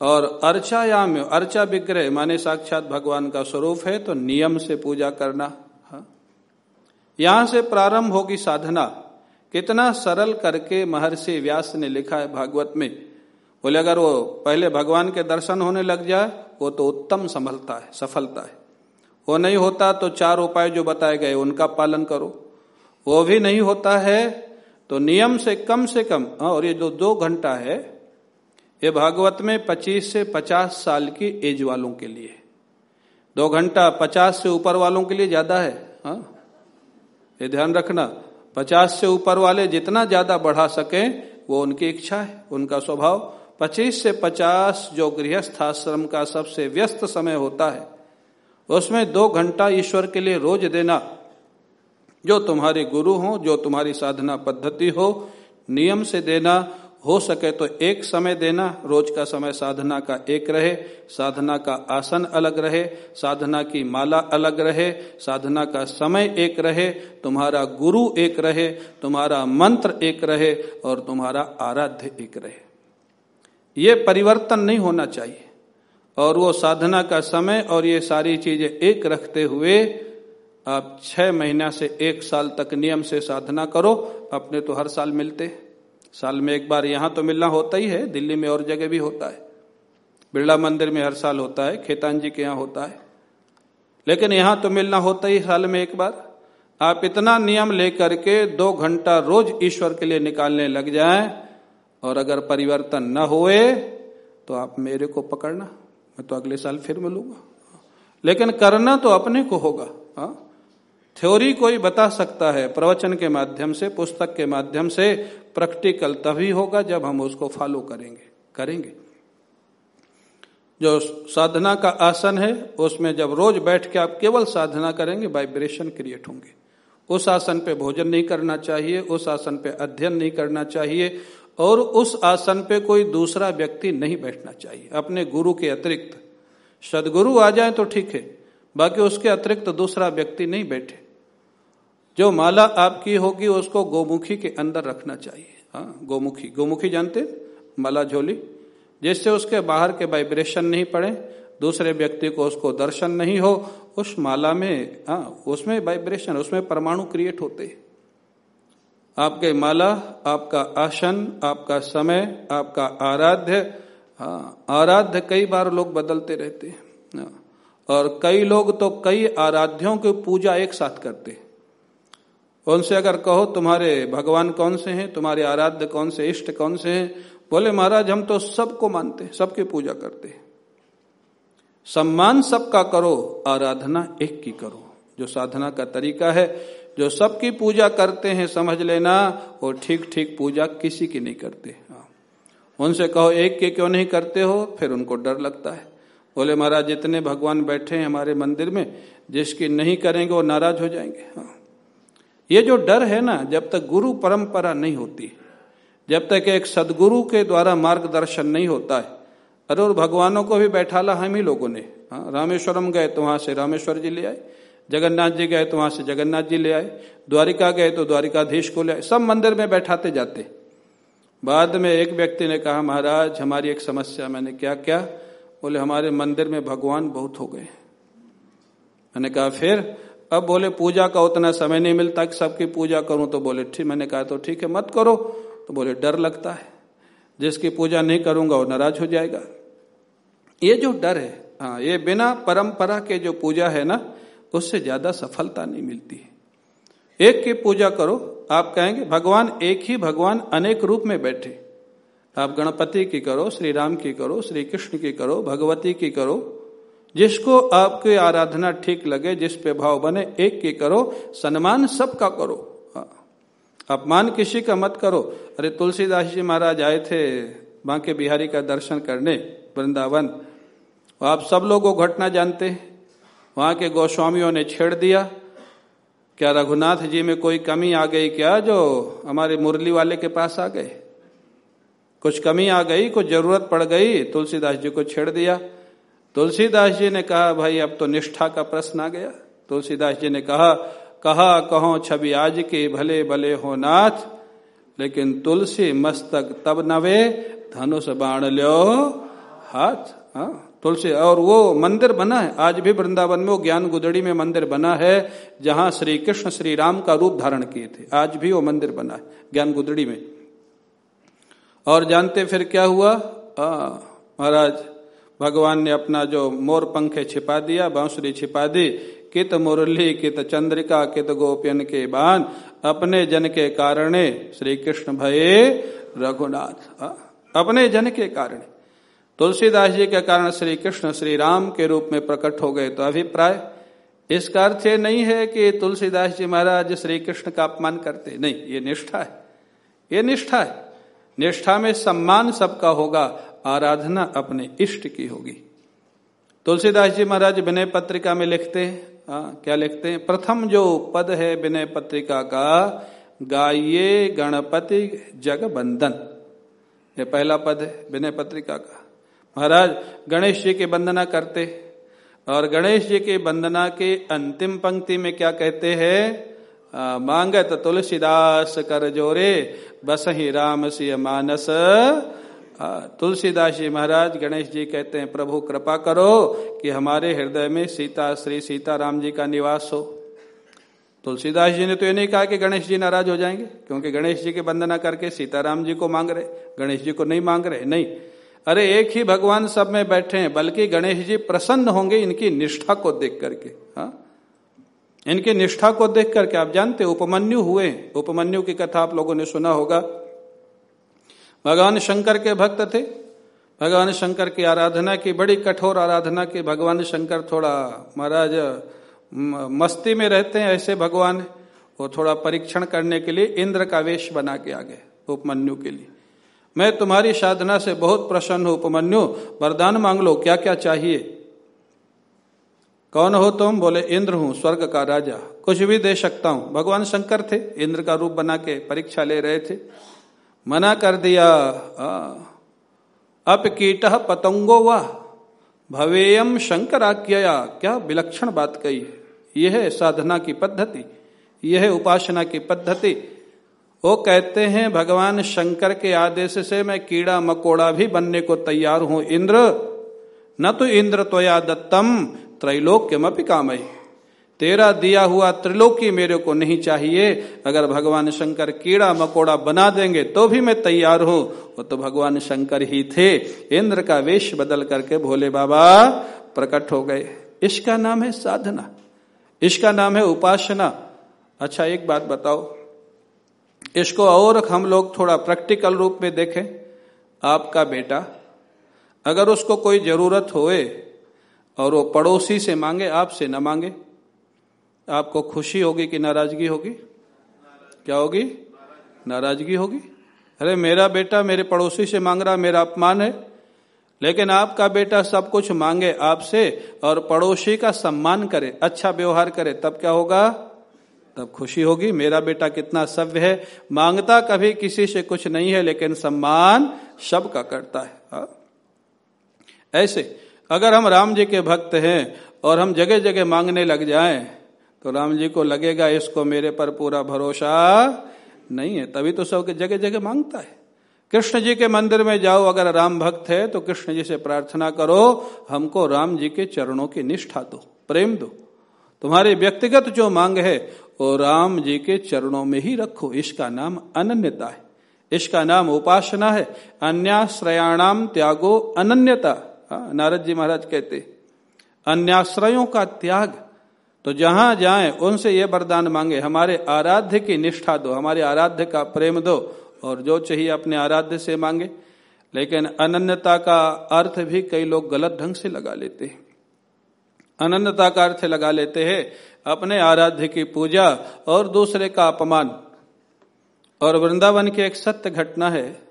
और अर्चायाम अर्चा विग्रह माने साक्षात भगवान का स्वरूप है तो नियम से पूजा करना। हाँ? यहाँ से प्रारंभ होगी साधना। कितना सरल करके महर्षि व्यास ने लिखा है भागवत में। बोले अगर वो पहले भगवान के दर्शन होने लग जाए वो तो उत्तम संभलता है सफलता है। वो नहीं होता तो चार उपाय जो बताए गए उनका पालन करो। वो भी नहीं होता है तो नियम से कम से कम हाँ, और ये जो दो घंटा है ये भागवत में 25 से 50 साल की एज वालों के लिए। दो घंटा 50 से ऊपर वालों के लिए ज़्यादा है हा? ये ध्यान रखना 50 से ऊपर वाले जितना ज़्यादा बढ़ा सके वो उनकी इच्छा है उनका स्वभाव। 25 से 50 जो गृहस्थ आश्रम का सबसे व्यस्त समय होता है उसमें दो घंटा ईश्वर के लिए रोज देना। जो तुम्हारे गुरु हो, जो तुम्हारी साधना पद्धति हो, नियम से देना। हो सके तो एक समय देना, रोज का समय साधना का एक रहे। साधना का आसन अलग रहे, साधना की माला अलग रहे, साधना का समय एक रहे, तुम्हारा गुरु एक रहे, तुम्हारा मंत्र एक रहे और तुम्हारा आराध्य एक रहे। ये परिवर्तन नहीं होना चाहिए। और वो साधना का समय और ये सारी चीज़ें एक रखते हुए आप छह महीना से एक साल तक नियम से साधना करो। अपने तो हर साल मिलते साल में एक बार यहाँ तो मिलना होता ही है, दिल्ली में और जगह भी होता है। बिरला मंदिर में हर साल होता है, खेतान जी के यहाँ होता है। लेकिन यहाँ तो मिलना होता ही साल में एक बार। आप इतना नियम लेकर के दो घंटा रोज ईश्वर के लिए निकालने लग जाएँ और अगर परिवर्तन न हुए तो आप मेरे को पकड़ना। मैं तो अगले साल फिर मिलूँगा। लेकिन करना तो अपने को होगा, हा? थ्योरी कोई बता सकता है, प्रवचन के माध्यम से, पुस्तक के माध्यम से, प्रैक्टिकल तभी होगा जब हम उसको फॉलो करेंगे करेंगे। जो साधना का आसन है, उसमें जब रोज बैठ के आप केवल साधना करेंगे वाइब्रेशन क्रिएट होंगे। उस आसन पे भोजन नहीं करना चाहिए, उस आसन पे अध्ययन नहीं करना चाहिए और उस आसन पे कोई दूसरा व्यक्ति नहीं बैठना चाहिए, अपने गुरु के अतिरिक्त। सदगुरु आ जाए तो ठीक है, बाकी उसके अतिरिक्त दूसरा व्यक्ति नहीं बैठे। जो माला आपकी होगी उसको गोमुखी के अंदर रखना चाहिए। हाँ गोमुखी। गोमुखी जानते माला झोली। जिससे उसके बाहर के वाइब्रेशन नहीं पड़े, दूसरे व्यक्ति को उसको दर्शन नहीं हो, उस माला में हाँ उसमें वाइब्रेशन, उसमें परमाणु क्रिएट होते हैं। आपके माला आपका आसन आपका समय आपका आराध्य। हाँ आराध्य कई बार लोग बदलते रहते हैं। हाँ, और कई लोग तो कई आराध्यों की पूजा एक साथ करते हैं। उनसे अगर कहो तुम्हारे भगवान कौन से हैं? तुम्हारे आराध्य कौन से? इष्ट कौन से हैं? बोले महाराज हम तो सबको मानते हैं सबकी पूजा करते हैं। सम्मान सबका करो आराधना एक की करो। जो साधना का तरीका है जो सबकी पूजा करते हैं, समझ लेना, वो ठीक ठीक पूजा किसी की नहीं करते। हाँ। उनसे कहो, एक के क्यों नहीं करते हो? फिर उनको डर लगता है। बोले, महाराज जितने भगवान बैठे हैं हमारे मंदिर में, जिसकी नहीं करेंगे, वो नाराज़ हो जाएँगे। हाँ। ये जो डर है ना, जब तक गुरु परंपरा नहीं होती, जब तक एक सदगुरु के द्वारा मार्गदर्शन नहीं होता है, अरे, और भगवानों को भी बैठाला हम ही लोगों ने। हाँ रामेश्वरम गए तो वहाँ से रामेश्वर जी ले आए। जगन्नाथ जी गए तो वहाँ से जगन्नाथ जी ले आए, द्वारिका गए तो द्वारिकाधीश को ले आए, सब मंदिर में बैठाते जाते। बाद में एक व्यक्ति ने कहा, महाराज, हमारी एक समस्या, मैंने क्या क्या? बोले, हमारे मंदिर में भगवान बहुत हो गए मैंने कहा, फिर? अब बोले, पूजा का उतना समय नहीं मिलता कि सबकी पूजा करूँ। तो बोले, ठीक। मैंने कहा तो ठीक है, मत करो। तो बोले, डर लगता है। जिसकी पूजा नहीं करूँगा, वो नाराज़ हो जाएगा। ये जो डर है हाँ ये बिना परंपरा के जो पूजा है ना उससे ज़्यादा सफलता नहीं मिलती है। एक की पूजा करो, आप कहेंगे, भगवान एक ही भगवान अनेक रूप में बैठे। आप गणपति की करो श्री राम की करो श्री कृष्ण की करो, भगवती की करो। जिसको आपकी आराधना ठीक लगे, जिस पे भाव बने, एक की करो सम्मान सबका करो। हाँ। अपमान किसी का मत करो। अरे तुलसीदास जी महाराज आए थे बांके बिहारी का दर्शन करने, वृंदावन। आप सब लोग वो घटना जानते हैं। वहाँ के गोस्वामियों ने छेड़ दिया। क्या रघुनाथ जी में कोई कमी आ गई क्या जो हमारे मुरली वाले के पास आ गए? कुछ कमी आ गई, कुछ ज़रूरत पड़ गई, तुलसीदास जी को छेड़ दिया। तुलसीदास जी ने कहा, भाई, अब तो निष्ठा का प्रश्न आ गया। तुलसीदास जी ने कहा कहा कहो छवि आज के भले भले हो नाथ, लेकिन तुलसी मस्तक तब नवे, धनुष बाण लो हाथ। हाँ। तुलसी, और वो मंदिर बना है। आज भी वृंदावन में वो ज्ञान गुदड़ी में मंदिर बना है, जहाँ श्री कृष्ण श्री राम का रूप धारण किए थे। आज भी वो मंदिर बना है, ज्ञान गुदड़ी में। और जानते फिर क्या हुआ? महाराज, भगवान ने अपना जो मोर पंखे छिपा दिया, बांसुरी छिपा दी, कित मुरली, कित चंद्रिका, कित गोपियन के बान अपने जन के कारण श्री कृष्ण भये रघुनाथ। अपने जन के कारण। तुलसीदास जी के कारण श्री कृष्ण श्री राम के रूप में प्रकट हो गए तो अभिप्राय इसका अर्थ ये नहीं है कि तुलसीदास जी महाराज श्री कृष्ण का अपमान करते। नहीं ये निष्ठा है। ये निष्ठा है। निष्ठा में सम्मान सबका होगा आराधना अपने इष्ट की होगी। तुलसीदास जी महाराज विनय पत्रिका में लिखते हैं। हाँ, क्या लिखते हैं? प्रथम जो पद है विनय पत्रिका का गाये गणपति जग बंदन ये पहला पद है विनय पत्रिका का। महाराज, गणेश जी की वंदना करते और गणेश जी की वंदना के अंतिम पंक्ति में क्या कहते हैं? मांगत तुलसीदास कर जोरे, बस ही राम सिय मानस। तुलसीदास जी महाराज, गणेश जी कहते हैं, प्रभु कृपा करो कि हमारे हृदय में सीता, श्री सीताराम जी का निवास हो। तुलसीदास जी ने तो ये नहीं कहा कि गणेश जी नाराज़ हो जाएँगे, क्योंकि गणेश जी की वंदना करके सीताराम जी को मांग रहे। गणेश जी को नहीं मांग रहे, नहीं। अरे एक ही भगवान सब में बैठे हैं, बल्कि गणेश जी प्रसन्न होंगे इनकी निष्ठा को देख करके, हा? इनकी निष्ठा को देख करके, आप जानते उपमन्यु हुए उपमन्यु की कथा आप लोगों ने सुना होगा। भगवान शंकर के भक्त थे। भगवान शंकर की आराधना की, बड़ी कठोर आराधना की। भगवान शंकर थोड़ा, महाराज मस्ती में रहते हैं ऐसे भगवान। वो थोड़ा परीक्षण करने के लिए इंद्र का वेश बना के आ गए, उपमन्यु के लिए। मैं तुम्हारी साधना से बहुत प्रसन्न हूँ उपमन्यु वरदान मांग लो क्या क्या चाहिए? कौन हो तुम? बोले, इंद्र हूँ, स्वर्ग का राजा। कुछ भी दे सकता हूँ। भगवान शंकर थे, इंद्र का रूप बना के परीक्षा ले रहे थे। मना कर दिया अप कीट पतंगो वाह भवेयम शंकराज्ञया। क्या विलक्षण बात कही है। यह है साधना की पद्धति, यह है उपासना की पद्धति। वो कहते हैं, भगवान शंकर के आदेश से मैं कीड़ा मकोड़ा भी बनने को तैयार हूँ, इंद्र। न तो इंद्र तो या दत्तम, त्रैलोक्यमपि कामय। तेरा दिया हुआ त्रिलोकी मेरे को नहीं चाहिए। अगर भगवान शंकर कीड़ा मकोड़ा बना देंगे तो भी मैं तैयार हूँ। वो तो भगवान शंकर ही थे। इंद्र का वेश बदल करके भोले बाबा प्रकट हो गए। इसका नाम है साधना। इसका नाम है उपासना। अच्छा एक बात बताओ। इसको और हम लोग थोड़ा प्रैक्टिकल रूप में देखें। आपका बेटा, अगर उसको कोई ज़रूरत होए और वो पड़ोसी से मांगे, आपसे न मांगे, आपको खुशी होगी कि नाराज़गी होगी? क्या होगी? नाराज़गी होगी? अरे, मेरा बेटा मेरे पड़ोसी से मांग रहा, मेरा अपमान है, लेकिन आपका बेटा सब कुछ मांगे आपसे और पड़ोसी का सम्मान करे अच्छा व्यवहार करे, तब क्या होगा? तब खुशी होगी, मेरा बेटा कितना सभ्य है, माँगता कभी किसी से कुछ नहीं है, लेकिन सम्मान सब का करता है। हा? ऐसे, अगर हम राम जी के भक्त हैं और हम जगह जगह मांगने लग जाएँ तो राम जी को लगेगा, इसको मेरे पर पूरा भरोसा नहीं है। तभी तो सब जगह जगह माँगता है। कृष्ण जी के मंदिर में जाओ, अगर राम भक्त है तो कृष्ण जी से प्रार्थना करो, हमको राम जी के चरणों की निष्ठा दो, प्रेम दो। तुम्हारी व्यक्तिगत जो मांग है वो राम जी के चरणों में ही रखो इसका नाम अनन्यता है। इसका नाम उपासना है। अन्याश्रयाणाम त्यागो अनन्यता। हाँ, नारद जी महाराज कहते अन्याश्रयों का त्याग तो जहाँ जाए उनसे ये वरदान मांगे हमारे आराध्य की निष्ठा दो हमारे आराध्य का प्रेम दो और जो चाहिए अपने आराध्य से मांगे। लेकिन अनन्यता का अर्थ भी कई लोग गलत ढंग से लगा लेते हैं। अनन्यता का अर्थ लगा लेते हैं अपने आराध्य की पूजा और दूसरे का अपमान। और वृंदावन की एक सत्य घटना है।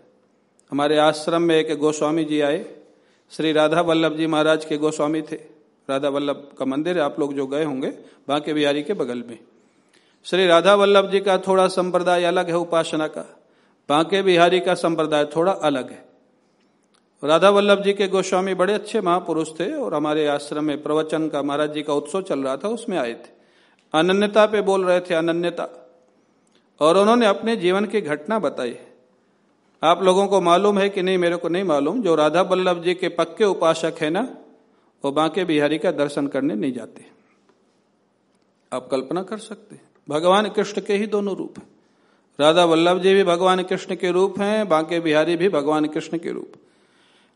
हमारे आश्रम में एक गोस्वामी जी आए। श्री राधा वल्लभ जी महाराज के गोस्वामी थे। राधा वल्लभ का मंदिर है, आप लोग जो गए होंगे, बांके बिहारी के बगल में। श्री राधा वल्लभ जी का थोड़ा संप्रदाय अलग है उपासना का। बांके बिहारी का संप्रदाय थोड़ा अलग है। राधा वल्लभ जी के गोस्वामी बड़े अच्छे महापुरुष थे और हमारे आश्रम में प्रवचन का, महाराज जी का उत्सव चल रहा था, उसमें आए थे। अनन्यता पे बोल रहे थे अनन्यता। और उन्होंने अपने जीवन की घटना बताई। आप लोगों को मालूम है कि नहीं, मेरे को नहीं मालूम। जो राधा वल्लभ जी के पक्के उपासक है ना, वो बांके बिहारी का दर्शन करने नहीं जाते। आप कल्पना कर सकते हैं। भगवान कृष्ण के ही दोनों रूप हैं। राधा वल्लभ जी भी भगवान कृष्ण के रूप हैं, बांके बिहारी भी भगवान कृष्ण के रूप।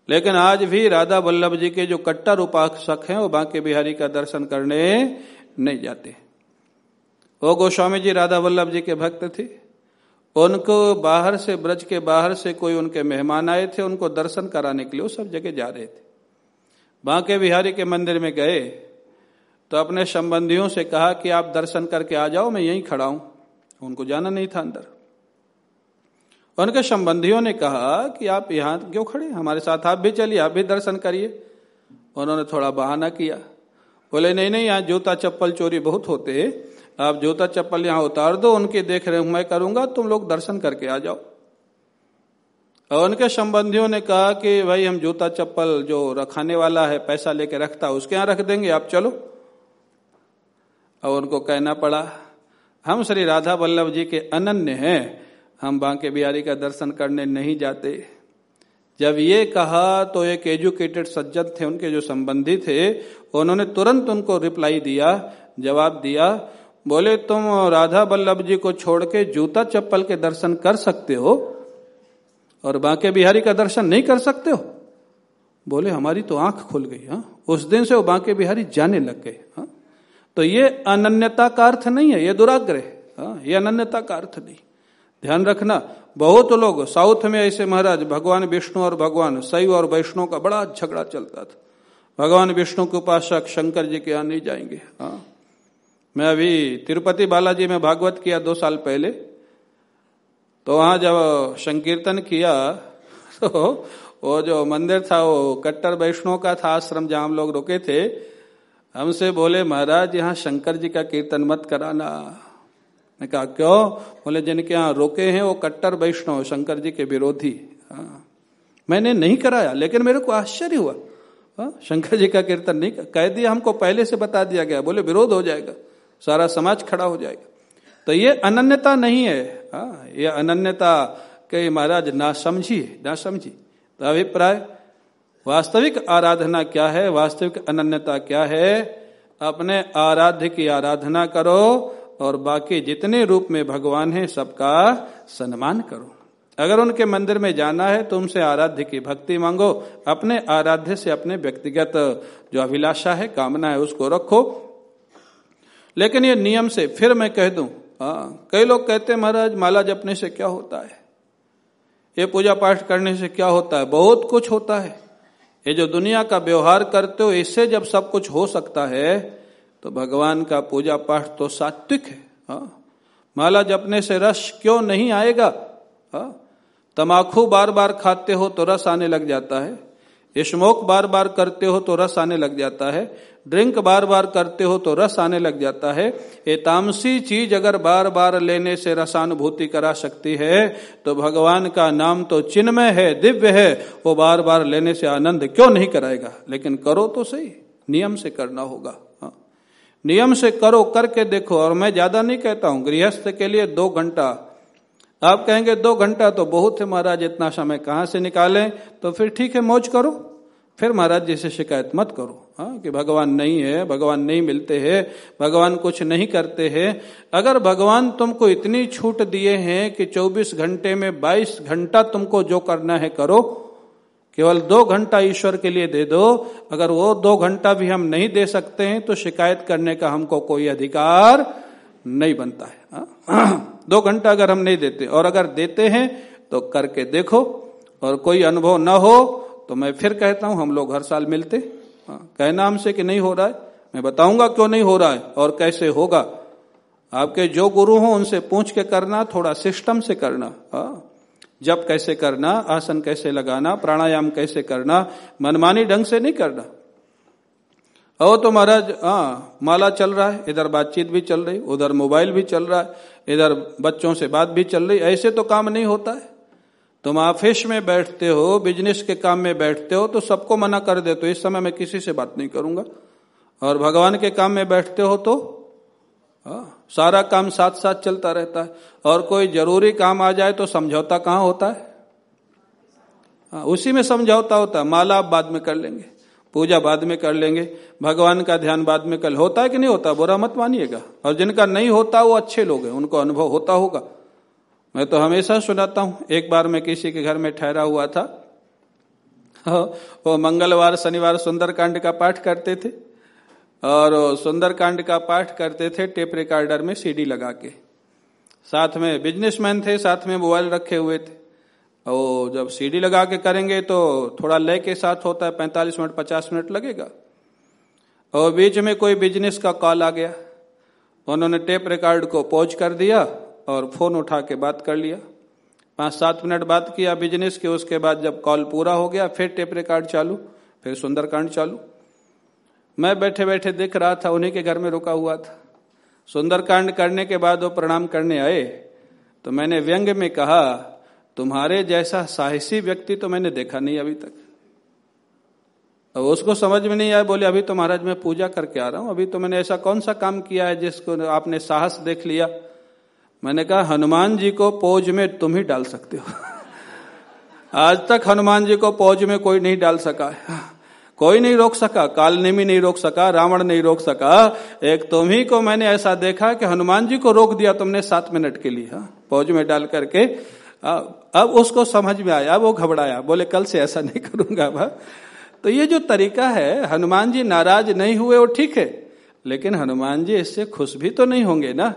लेकिन आज भी राधा वल्लभ जी के जो कट्टर उपासक हैं, वो बांके बिहारी का दर्शन करने नहीं जाते। वो गोस्वामी जी, राधा वल्लभ जी के भक्त थे। उनको बाहर से, ब्रज के बाहर से कोई उनके मेहमान आए थे, उनको दर्शन कराने के लिए वो सब जगह जा रहे थे। बांके बिहारी के मंदिर में गए तो अपने संबंधियों से कहा कि आप दर्शन करके आ जाओ, मैं यहीं खड़ा हूँ। उनको जाना नहीं था अंदर। उनके संबंधियों ने कहा कि आप यहाँ क्यों खड़े? हमारे साथ आप भी चलिए, आप भी दर्शन करिए। उन्होंने थोड़ा बहाना किया। बोले, नहीं नहीं, यहाँ जूता चप्पल चोरी बहुत होते आप जूता चप्पल यहाँ उतार दो, उनके देख रहे मैं करूँगा, तुम लोग दर्शन करके आ जाओ। और उनके संबंधियों ने कहा कि भाई, हम जूता चप्पल जो रखाने वाला है, पैसा लेके रखता उसके यहाँ रख देंगे, आप चलो। और उनको कहना पड़ा, हम श्री राधा वल्लभ जी के अनन्य हैं, हम बांके बिहारी का दर्शन करने नहीं जाते। जब ये कहा तो एक एजुकेटेड सज्जन थे, उनके जो संबंधी थे, उन्होंने तुरंत उनको रिप्लाई दिया, जवाब दिया बोले, तुम राधा बल्लभ जी को छोड़ के जूता चप्पल के दर्शन कर सकते हो और बांके बिहारी का दर्शन नहीं कर सकते हो? बोले, हमारी तो आँख खुल गई, हा? उस दिन से वो बांके बिहारी जाने लग गए, हा? तो ये अनन्यता का अर्थ नहीं है, ये दुराग्रह हाँ ये अनन्यता का अर्थ नहीं। ध्यान रखना, बहुत लोग साउथ में ऐसे महाराज, भगवान विष्णु और भगवान शैव और वैष्णव का बड़ा झगड़ा चलता था। भगवान विष्णु के उपासक शंकर जी के यहाँ नहीं जाएँगे हाँ। मैं अभी तिरुपति बालाजी में भागवत किया दो साल पहले तो वहाँ जब संकीर्तन किया तो वो जो मंदिर था, वो कट्टर वैष्णव का था, आश्रम जहाँ हम लोग रुके थे, हमसे बोले, महाराज, यहाँ शंकर जी का कीर्तन मत कराना। मैं कहा, क्यों? बोले, जिनके यहाँ रोके हैं, वो कट्टर वैष्णव शंकर जी के विरोधी। हाँ। मैंने नहीं कराया, लेकिन मेरे को आश्चर्य हुआ। हाँ शंकर जी का कीर्तन नहीं, कह दिया हमको, पहले से बता दिया गया। बोले, विरोध हो जाएगा। सारा समाज खड़ा हो जाएगा। तो ये अनन्यता नहीं है। हाँ ये अनन्यता के महाराज ना समझी ना समझी तो अभिप्राय, वास्तविक आराधना क्या है, वास्तविक अनन्यता क्या है? अपने आराध्य की आराधना करो और बाकी जितने रूप में भगवान है, सबका सम्मान करो। अगर उनके मंदिर में जाना है तो उनसे आराध्य की भक्ति मांगो। अपने आराध्य से अपने व्यक्तिगत जो अभिलाषा है, कामना है, उसको रखो। लेकिन ये नियम से फिर मैं कह दूँ हाँ कई लोग कहते हैं, महाराज, माला जपने से क्या होता है ये पूजा पाठ करने से क्या होता है बहुत कुछ होता है ये जो दुनिया का व्यवहार करते हो, इससे जब सब कुछ हो सकता है तो भगवान का पूजा पाठ तो सात्विक है, हा? माला जपने से रस क्यों नहीं आएगा हा? तमाखू बार बार खाते हो तो रस आने लग जाता है स्मोक बार बार करते हो तो रस आने लग जाता है। ड्रिंक बार बार करते हो तो रस आने लग जाता है। ये तामसी चीज़ अगर बार बार लेने से रसानुभूति करा सकती है तो भगवान का नाम तो चिन्मय है, दिव्य है। वो बार बार लेने से आनंद क्यों नहीं कराएगा? लेकिन करो तो सही। नियम से करना होगा। हाँ। नियम से करो, करके देखो। और मैं ज़्यादा नहीं कहता हूँ, गृहस्थ के लिए दो घंटा आप कहेंगे, दो घंटा तो बहुत है महाराज, इतना समय कहाँ से निकालें? तो फिर ठीक है, मौज करो। फिर महाराज जी से शिकायत मत करो। हाँ कि भगवान नहीं है, भगवान नहीं मिलते हैं, भगवान कुछ नहीं करते हैं। अगर भगवान तुमको इतनी छूट दिए हैं कि 24 घंटे में 22 घंटा तुमको जो करना है करो। केवल दो घंटा ईश्वर के लिए दे दो। अगर वो दो घंटा भी हम नहीं दे सकते हैं तो शिकायत करने का हमको कोई अधिकार नहीं बनता है। हाँ? दो घंटा अगर हम नहीं देते और अगर देते हैं तो करके देखो और कोई अनुभव ना हो तो मैं फिर कहता हूँ हम लोग हर साल मिलते। हाँ, कहना हमसे कि नहीं हो रहा है? मैं बताऊँगा क्यों नहीं हो रहा है और कैसे होगा? आपके जो गुरु हो उनसे पूछ के करना थोड़ा सिस्टम से करना। हाँ? जब कैसे करना आसन कैसे लगाना प्राणायाम कैसे करना मनमानी ढंग से नहीं करना। ओ तो महाराज हाँ माला चल रहा है इधर बातचीत भी चल रही उधर मोबाइल भी चल रहा है इधर बच्चों से बात भी चल रही ऐसे तो काम नहीं होता है। तुम ऑफ़िस में बैठते हो बिज़नेस के काम में बैठते हो तो सबको मना कर दे तो इस समय मैं किसी से बात नहीं करूँगा। और भगवान के काम में बैठते हो तो हाँ सारा काम साथ साथ चलता रहता है और कोई ज़रूरी काम आ जाए तो समझौता कहाँ होता है? हाँ, उसी में समझौता होता है माला आप बाद में कर लेंगे। पूजा बाद में कर लेंगे। भगवान का ध्यान बाद में कल होता है कि नहीं होता, बुरा मत मानिएगा। और जिनका नहीं होता, वो अच्छे लोग हैं, उनको अनुभव होता होगा। मैं तो हमेशा सुनाता हूँ, एक बार मैं किसी के घर में ठहरा हुआ था। वो मंगलवार, शनिवार सुंदरकांड का पाठ करते थे। और सुंदरकांड का पाठ करते थे, टेप रिकॉर्डर में सीडी लगा के। साथ में बिजनेसमैन थे, साथ में मोबाइल रखे हुए थे। और जब सीडी लगा के करेंगे तो थोड़ा लय के साथ होता है, पैंतालीस मिनट, पचास मिनट लगेगा। और बीच में कोई बिज़नेस का कॉल आ गया। उन्होंने टेप रिकॉर्ड को पॉज कर दिया और फ़ोन उठा के बात कर लिया। पाँच, सात मिनट बात किया बिज़नेस के, उसके बाद जब कॉल पूरा हो गया, फिर टेप रिकॉर्ड चालू, फिर सुंदरकांड चालू। मैं बैठे बैठे देख रहा था, उन्हीं के घर में रुका हुआ था। सुंदरकांड करने के बाद वो प्रणाम करने आए। तो मैंने व्यंग में कहा तुम्हारे जैसा साहसी व्यक्ति तो मैंने देखा नहीं अभी तक। अब उसको समझ में नहीं आया, बोले, अभी तो महाराज मैं पूजा करके आ रहा हूँ, अभी तो मैंने ऐसा कौन सा काम किया है जिसको आपने साहस देख लिया? मैंने कहा, हनुमान जी को पौज में तुम ही डाल सकते हो। आज तक हनुमान जी को पौज में कोई नहीं डाल सका कोई नहीं रोक सका काल नेमी नहीं रोक सका, रावण नहीं रोक सका। एक तुम ही को मैंने ऐसा देखा कि हनुमान जी को रोक दिया तुमने सात मिनट के लिए हाँ पौज में डाल करके। अब उसको समझ में आया, वो घबराया, बोले, कल से ऐसा नहीं करूँगा भा तो ये जो तरीका है, हनुमान जी नाराज़ नहीं हुए, वो ठीक है, लेकिन हनुमान जी इससे खुश भी तो नहीं होंगे ना।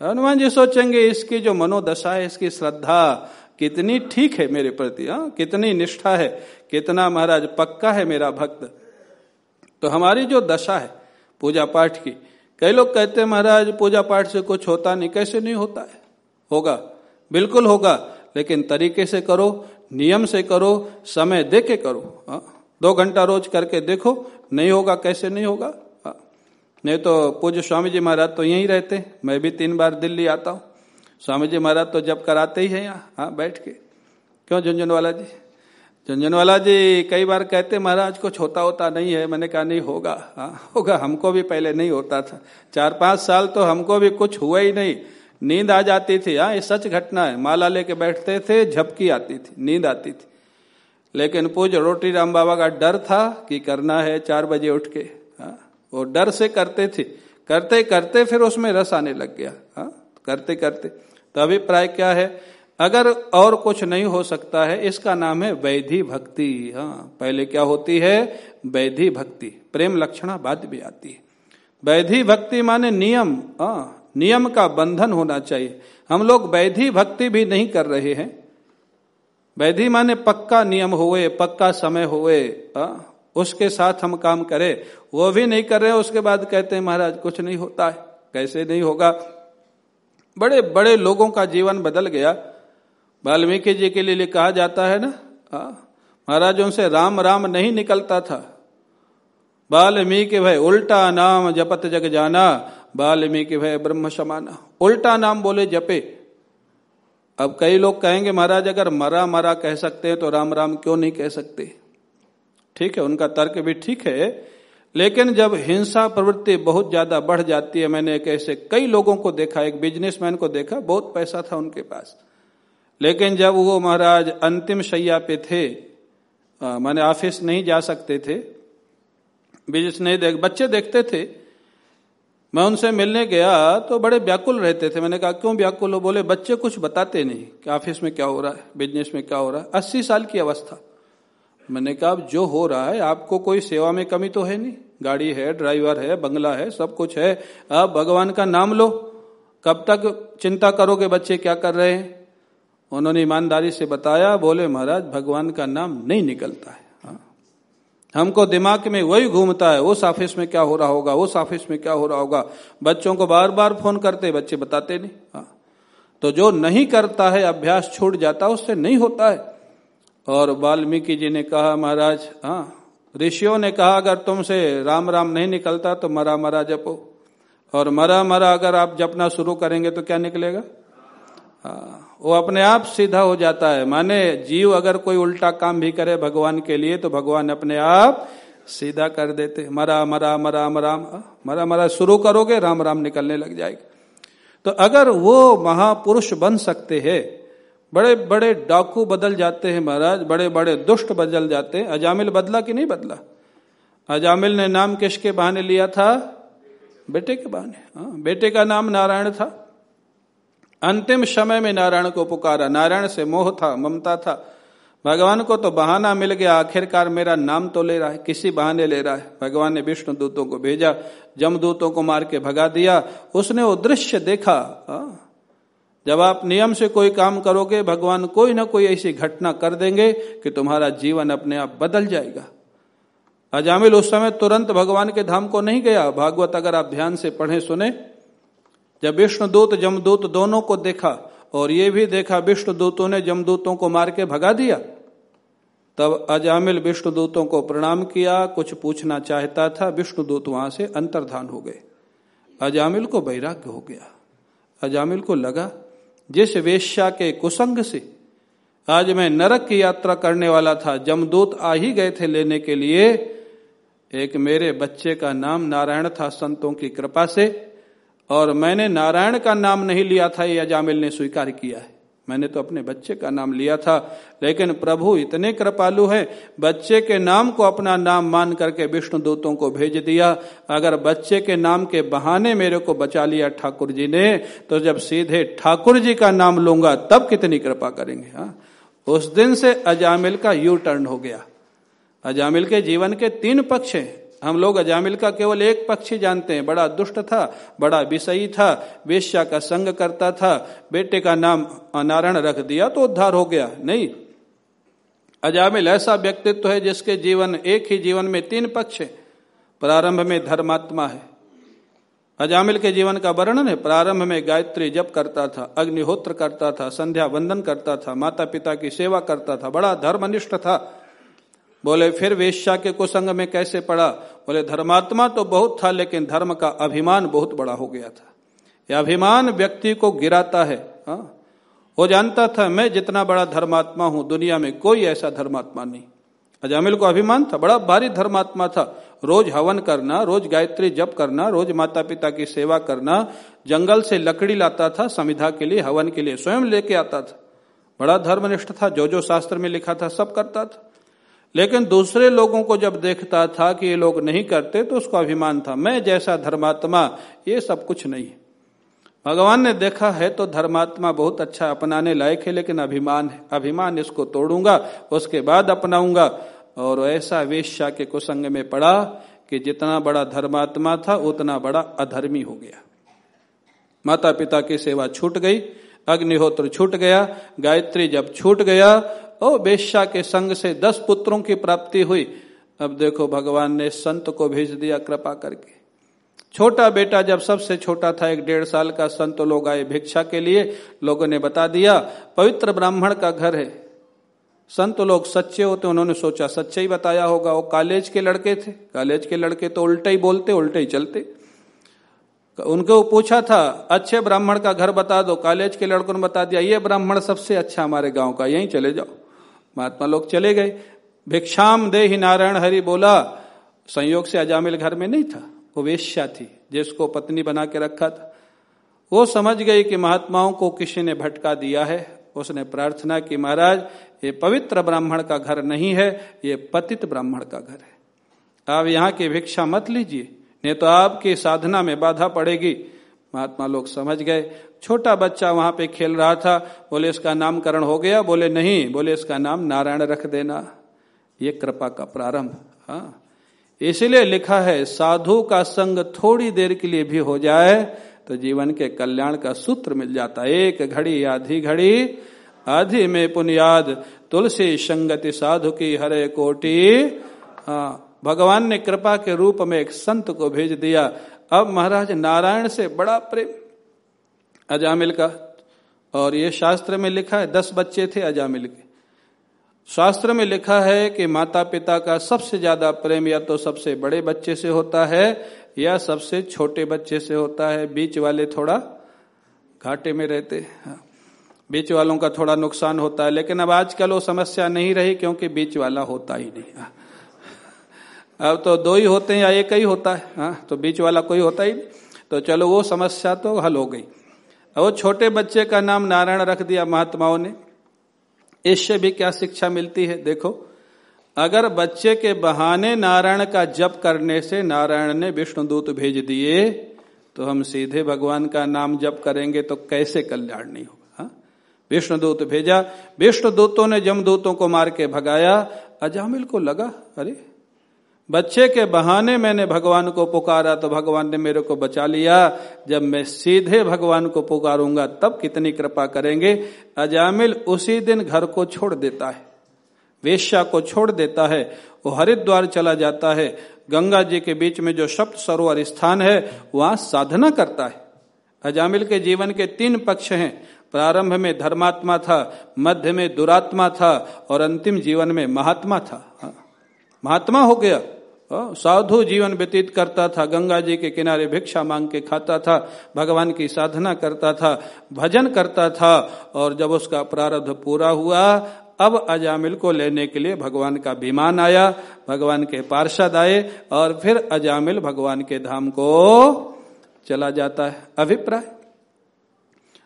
हनुमान जी सोचेंगे, इसकी जो मनोदशा है, इसकी श्रद्धा कितनी ठीक है मेरे प्रति हाँ कितनी निष्ठा है, कितना महाराज पक्का है मेरा भक्त। तो हमारी जो दशा है, पूजा पाठ की, कई लोग कहते हैं, महाराज, पूजा पाठ से कुछ होता नहीं, कैसे नहीं होता है? होगा, बिल्कुल होगा। लेकिन तरीके से करो, नियम से करो, समय दे के करो। हाँ दो घंटा रोज करके देखो, नहीं होगा कैसे नहीं होगा? हाँ। नहीं तो पूज्य स्वामी जी महाराज तो यहीं रहते मैं भी तीन बार दिल्ली आता हूँ। स्वामी जी महाराज तो जब कराते ही हैं यहाँ हाँ बैठ के। क्यों झुंझुनवाला जी झुंझुनवाला जी कई बार कहते महाराज, कुछ होता होता नहीं है। मैंने कहा, नहीं होगा। हाँ होगा, हमको भी पहले नहीं होता था। चार पाँच साल तो हमको भी कुछ हुआ ही नहीं। नींद आ जाती थी हाँ ये सच घटना है। माला लेके बैठते थे, झपकी आती थी, नींद आती थी। लेकिन पूज रोटी राम बाबा का डर था कि करना है चार बजे उठ के हाँ। वो डर से करते थे। करते करते फिर उसमें रस आने लग गया हाँ। करते करते। तो अभिप्राय क्या है? अगर और कुछ नहीं हो सकता है, इसका नाम है वैधि भक्ति हाँ। पहले क्या होती है? वैधि भक्ति। प्रेम लक्षणा बाद भी आती है। वैधि भक्ति माने नियम हाँ। नियम का बंधन होना चाहिए। हम लोग वैधि भक्ति भी नहीं कर रहे हैं। वैधि माने पक्का नियम हुए, पक्का समय हुए उसके साथ हम काम करें। वो भी नहीं कर रहे, उसके बाद कहते हैं, महाराज, कुछ नहीं होता है। कैसे नहीं होगा? बड़े बड़े लोगों का जीवन बदल गया। वाल्मीकि जी के लिए कहा जाता है ना महाराज उनसे राम राम नहीं निकलता था। वाल्मीकि भाई उल्टा नाम जपत जग जाना। वाल्मीकि भय ब्रह्म समाना। उल्टा नाम बोले जपे। अब कई लोग कहेंगे, महाराज, अगर मरा मरा कह सकते हैं तो राम राम क्यों नहीं कह सकते? ठीक है, उनका तर्क भी ठीक है, लेकिन जब हिंसा प्रवृत्ति बहुत ज़्यादा बढ़ जाती है, मैंने एक ऐसे कई लोगों को देखा, एक बिजनेसमैन को देखा, बहुत पैसा था उनके पास। लेकिन जब वो महाराज अंतिम शैया पे थे मैंने ऑफ़िस नहीं जा सकते थे बिज़नेस नहीं देख, बच्चे देखते थे मैं उनसे मिलने गया तो बड़े व्याकुल रहते थे। मैंने कहा, क्यों व्याकुल हो? बोले, बच्चे कुछ बताते नहीं कि ऑफ़िस में क्या हो रहा है बिज़नेस में क्या हो रहा है। अस्सी साल की अवस्था। मैंने कहा, अब जो हो रहा है, आपको कोई सेवा में कमी तो है नहीं। गाड़ी है ड्राइवर है, बंगला है, सब कुछ है। अब भगवान का नाम लो। कब तक चिंता करोगे बच्चे क्या कर रहे हैं? उन्होंने ईमानदारी से बताया। बोले, महाराज, भगवान का नाम नहीं निकलता है। हमको दिमाग में वही घूमता है, उस ऑफ़िस में क्या हो रहा होगा, उस ऑफ़िस में क्या हो रहा होगा। बच्चों को बार बार फ़ोन करते, बच्चे बताते नहीं। हाँ। तो जो नहीं करता है, अभ्यास छूट जाता उससे नहीं होता है। और वाल्मीकि जी ने कहा, महाराज हाँ ऋषियों ने कहा, अगर तुमसे राम राम नहीं निकलता तो मरा मरा जपो। और मरा मरा अगर आप जपना शुरू करेंगे तो क्या निकलेगा? हाँ। वो अपने आप सीधा हो जाता है। माने जीव अगर कोई उल्टा काम भी करे भगवान के लिए तो भगवान अपने आप सीधा कर देते मरा मरा मरा मरा मरा मरा, शुरू करोगे, राम राम निकलने लग जाएगा। तो अगर वो महापुरुष बन सकते हैं, बड़े बड़े डाकू बदल जाते हैं महाराज, बड़े बड़े दुष्ट बदल जाते हैं। अजामिल बदला कि नहीं बदला? अजामिल ने नाम किसके बहाने लिया था? बेटे के बहाने। हाँ बेटे का नाम नारायण था। अंतिम समय में नारायण को पुकारा। नारायण से मोह था, ममता था। भगवान को तो बहाना मिल गया, आखिरकार मेरा नाम तो ले रहा है, किसी बहाने ले रहा है। भगवान ने विष्णु दूतों को भेजा जमदूतों को मार के भगा दिया। उसने वो दृश्य देखा जब आप नियम से कोई काम करोगे, भगवान कोई ना कोई ऐसी घटना कर देंगे कि तुम्हारा जीवन अपने आप बदल जाएगा। अजामिल उस समय तुरंत भगवान के धाम को नहीं गया। भागवत अगर आप ध्यान से पढ़े, सुने जब विष्णुदूत, जमदूत दोनों को देखा और ये भी देखा विष्णुदूतों ने जमदूतों को मार के भगा दिया। तब अजामिल विष्णुदूतों को प्रणाम किया, कुछ पूछना चाहता था, विष्णुदूत वहाँ से अंतर्धान हो गए। अजामिल को वैराग्य हो गया। अजामिल को लगा, जिस वेश्या के कुसंग से आज मैं नरक की यात्रा करने वाला था, जमदूत आ ही गए थे लेने के लिए, एक मेरे बच्चे का नाम नारायण था, संतों की कृपा से। और मैंने नारायण का नाम नहीं लिया था, ये अजामिल ने स्वीकार किया है। मैंने तो अपने बच्चे का नाम लिया था, लेकिन प्रभु इतने कृपालु हैं, बच्चे के नाम को अपना नाम मान करके विष्णु दूतों को भेज दिया। अगर बच्चे के नाम के बहाने मेरे को बचा लिया ठाकुर जी ने तो जब सीधे ठाकुर जी का नाम लूँगा, तब कितनी कृपा करेंगे, हा? उस दिन से अजामिल का यू टर्न हो गया। अजामिल के जीवन के तीन पक्ष हैं। हम लोग अजामिल का केवल एक पक्ष जानते हैं। बड़ा दुष्ट था, बड़ा विषयी था, वेश्या का संग करता था, बेटे का नाम नारायण रख दिया तो उद्धार हो गया। नहीं। अजामिल ऐसा व्यक्तित्व है जिसके जीवन, एक ही जीवन में तीन पक्ष प्रारंभ में धर्मात्मा है। अजामिल के जीवन का वर्णन है। प्रारंभ में गायत्री जप करता था, अग्निहोत्र करता था, संध्या वंदन करता था माता पिता की सेवा करता था, बड़ा धर्मनिष्ठ था। बोले, फिर वेश्या के कुसंग में कैसे पड़ा? बोले, धर्मात्मा तो बहुत था, लेकिन धर्म का अभिमान बहुत बड़ा हो गया था। यह अभिमान व्यक्ति को गिराता है, हा? वो जानता था, मैं जितना बड़ा धर्मात्मा हूँ, दुनिया में कोई ऐसा धर्मात्मा नहीं। अजामिल को अभिमान था, बड़ा भारी धर्मात्मा था। रोज हवन करना, रोज गायत्री जप करना, रोज माता पिता की सेवा करना, जंगल से लकड़ी लाता था समिधा के लिए, हवन के लिए, स्वयं लेके आता था। बड़ा धर्मनिष्ठ था जो जो शास्त्र में लिखा था, सब करता था। लेकिन दूसरे लोगों को जब देखता था कि ये लोग नहीं करते तो उसको अभिमान था, मैं जैसा धर्मात्मा, ये सब कुछ नहीं भगवान ने देखा है तो धर्मात्मा बहुत अच्छा अपनाने लायक है, लेकिन अभिमान है। अभिमान इसको तोड़ूँगा, उसके बाद अपनाऊँगा। और ऐसा वेश्या के कुसंग में पड़ा कि जितना बड़ा धर्मात्मा था, उतना बड़ा अधर्मी हो गया। माता पिता की सेवा छूट गई, अग्निहोत्र छूट गया, गायत्री जब छूट गया ओ बेश्या के संग से दस पुत्रों की प्राप्ति हुई। अब देखो, भगवान ने संत को भेज दिया कृपा करके। छोटा बेटा जब सबसे छोटा था, एक डेढ़ साल का संत लोग आए भिक्षा के लिए। लोगों ने बता दिया, पवित्र ब्राह्मण का घर है। संत लोग सच्चे होते, उन्होंने सोचा, सच्चे ही बताया होगा, वो कॉलेज के लड़के थे। कॉलेज के लड़के तो उल्टे ही बोलते, उल्टे ही चलते। उनको पूछा था, अच्छे ब्राह्मण का घर बता दो। कॉलेज के लड़कों ने बता दिया, ये ब्राह्मण सबसे अच्छा हमारे गाँव का, यहीं चले जाओ। महात्मा लोग चले गए। भिक्षाम दे ही नारायण हरि बोला। संयोग से अजामिल घर में नहीं था। वो वेश्या थी, जिसको पत्नी बना के रखा था। वो समझ गई कि महात्माओं को किसी ने भटका दिया है। उसने प्रार्थना की, महाराज, ये पवित्र ब्राह्मण का घर नहीं है, ये पतित ब्राह्मण का घर है। आप यहाँ की भिक्षा मत लीजिए, नहीं तो आपकी साधना में बाधा पड़ेगी। महात्मा लोग समझ गए। छोटा बच्चा वहाँ पे खेल रहा था, बोले, इसका नामकरण हो गया। बोले, नहीं। बोले, इसका नाम नारायण रख देना। ये कृपा का प्रारंभ। हाँ। इसलिए लिखा है, साधु का संग थोड़ी देर के लिए भी हो जाए तो जीवन के कल्याण का सूत्र मिल जाता। है एक घड़ी, आधी घड़ी, आधी में पुनियाद। तुलसी संगति साधु की हरे कोटि। हाँ। भगवान ने कृपा के रूप में एक संत को भेज दिया। अब महाराज नारायण से बड़ा प्रेम अजामिल का। और ये शास्त्र में लिखा है, दस बच्चे थे अजामिल के। शास्त्र में लिखा है कि माता पिता का सबसे ज़्यादा प्रेम या तो सबसे बड़े बच्चे से होता है, या सबसे छोटे बच्चे से होता है। बीच वाले थोड़ा घाटे में रहते हाँ। बीच वालों का थोड़ा नुकसान होता है, लेकिन अब आजकल वो समस्या नहीं रही क्योंकि बीच वाला होता ही नहीं। हाँ। अब तो दो ही होते हैं या एक ही होता है। हाँ तो बीच वाला कोई होता ही नहीं। तो चलो वो समस्या तो हल हो गई। वो छोटे बच्चे का नाम नारायण रख दिया महात्माओं ने इससे भी क्या शिक्षा मिलती है देखो, अगर बच्चे के बहाने नारायण का जप करने से नारायण ने विष्णुदूत भेज दिए तो हम सीधे भगवान का नाम जप करेंगे तो कैसे कल्याण नहीं होगा हाँ? विष्णुदूत भेजा विष्णुदूतों ने जमदूतों को मार के भगाया, अजामिल को लगा, अरे बच्चे के बहाने मैंने भगवान को पुकारा तो भगवान ने मेरे को बचा लिया। जब मैं सीधे भगवान को पुकारूँगा तब कितनी कृपा करेंगे? अजामिल उसी दिन घर को छोड़ देता है। वेश्या को छोड़ देता है। वो हरिद्वार चला जाता है। गंगा जी के बीच में जो सप्त सरोवर स्थान है वहाँ साधना करता है। अजामिल के जीवन के तीन पक्ष हैं। प्रारंभ में धर्मात्मा था मध्य में दुरात्मा था और अंतिम जीवन में महात्मा था। हाँ, महात्मा हो गया। साधु जीवन व्यतीत करता था गंगा जी के किनारे भिक्षा मांग के खाता था भगवान की साधना करता था भजन करता था और जब उसका प्रारब्ध पूरा हुआ अब अजामिल को लेने के लिए भगवान का विमान आया भगवान के पार्षद आए और फिर अजामिल भगवान के धाम को चला जाता है। अभिप्राय?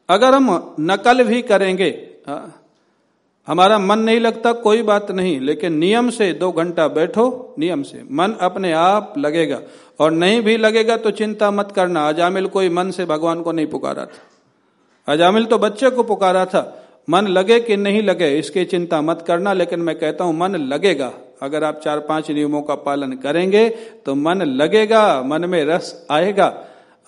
अगर हम नकल भी करेंगे हाँ, हमारा मन नहीं लगता, कोई बात नहीं, लेकिन नियम से दो घंटा बैठो, नियम से। मन अपने आप लगेगा, और नहीं भी लगेगा तो चिंता मत करना। अजामिल कोई मन से भगवान को नहीं पुकारा था। अजामिल तो बच्चे को पुकारा था। मन लगे कि नहीं लगे, इसकी चिंता मत करना, लेकिन मैं कहता हूँ, मन लगेगा। अगर आप चार पाँच नियमों का पालन करेंगे तो मन लगेगा, मन में रस आएगा।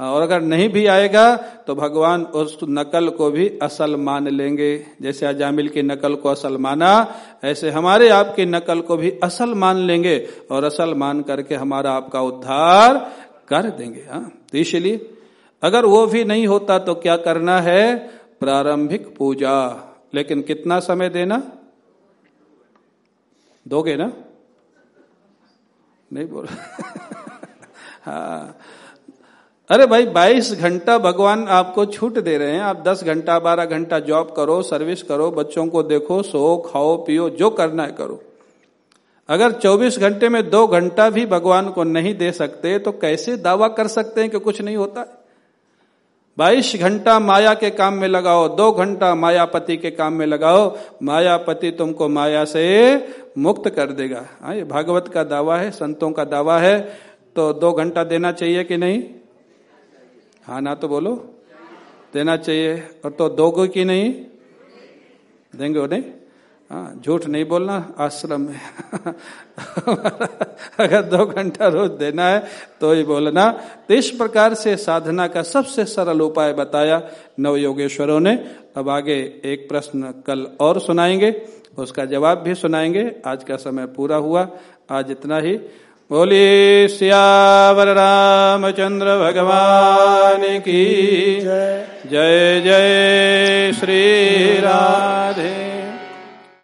और अगर नहीं भी आएगा तो भगवान उस नकल को भी असल मान लेंगे। जैसे अजामिल की नकल को असल माना, ऐसे हमारे आपकी नकल को भी असल मान लेंगे और असल मान करके हमारा आपका उद्धार कर देंगे हाँ। तो इसलिए अगर वो भी नहीं होता तो क्या करना है? प्रारंभिक पूजा। लेकिन कितना समय देना? दोगे ना? नहीं बोल हाँ। अरे भाई 22 घंटा भगवान आपको छूट दे रहे हैं। आप 10 घंटा 12 घंटा जॉब करो, सर्विस करो, बच्चों को देखो, सो, खाओ, पियो, जो करना है करो। अगर 24 घंटे में दो घंटा भी भगवान को नहीं दे सकते तो कैसे दावा कर सकते हैं कि कुछ नहीं होता? बाईस घंटा माया के काम में लगाओ, दो घंटा मायापति के काम में लगाओ। मायापति तुमको माया से मुक्त कर देगा। हाँ ये भागवत का दावा है, संतों का दावा है। तो दो घंटा देना चाहिए कि नहीं? हाँ ना तो बोलो। देना चाहिए। और तो दोगे कि नहीं? देंगे उन्हें हाँ झूठ नहीं बोलना, आश्रम में। अगर दो घंटा रोज देना है तो ही बोलना। तो इस प्रकार से साधना का सबसे सरल उपाय बताया नव योगेश्वरों ने। अब आगे एक प्रश्न कल और सुनाएँगे, उसका जवाब भी सुनाएँगे। आज का समय पूरा हुआ। आज इतना ही। बोली सियावर रामचंद्र भगवान की जय। जय श्री राधे।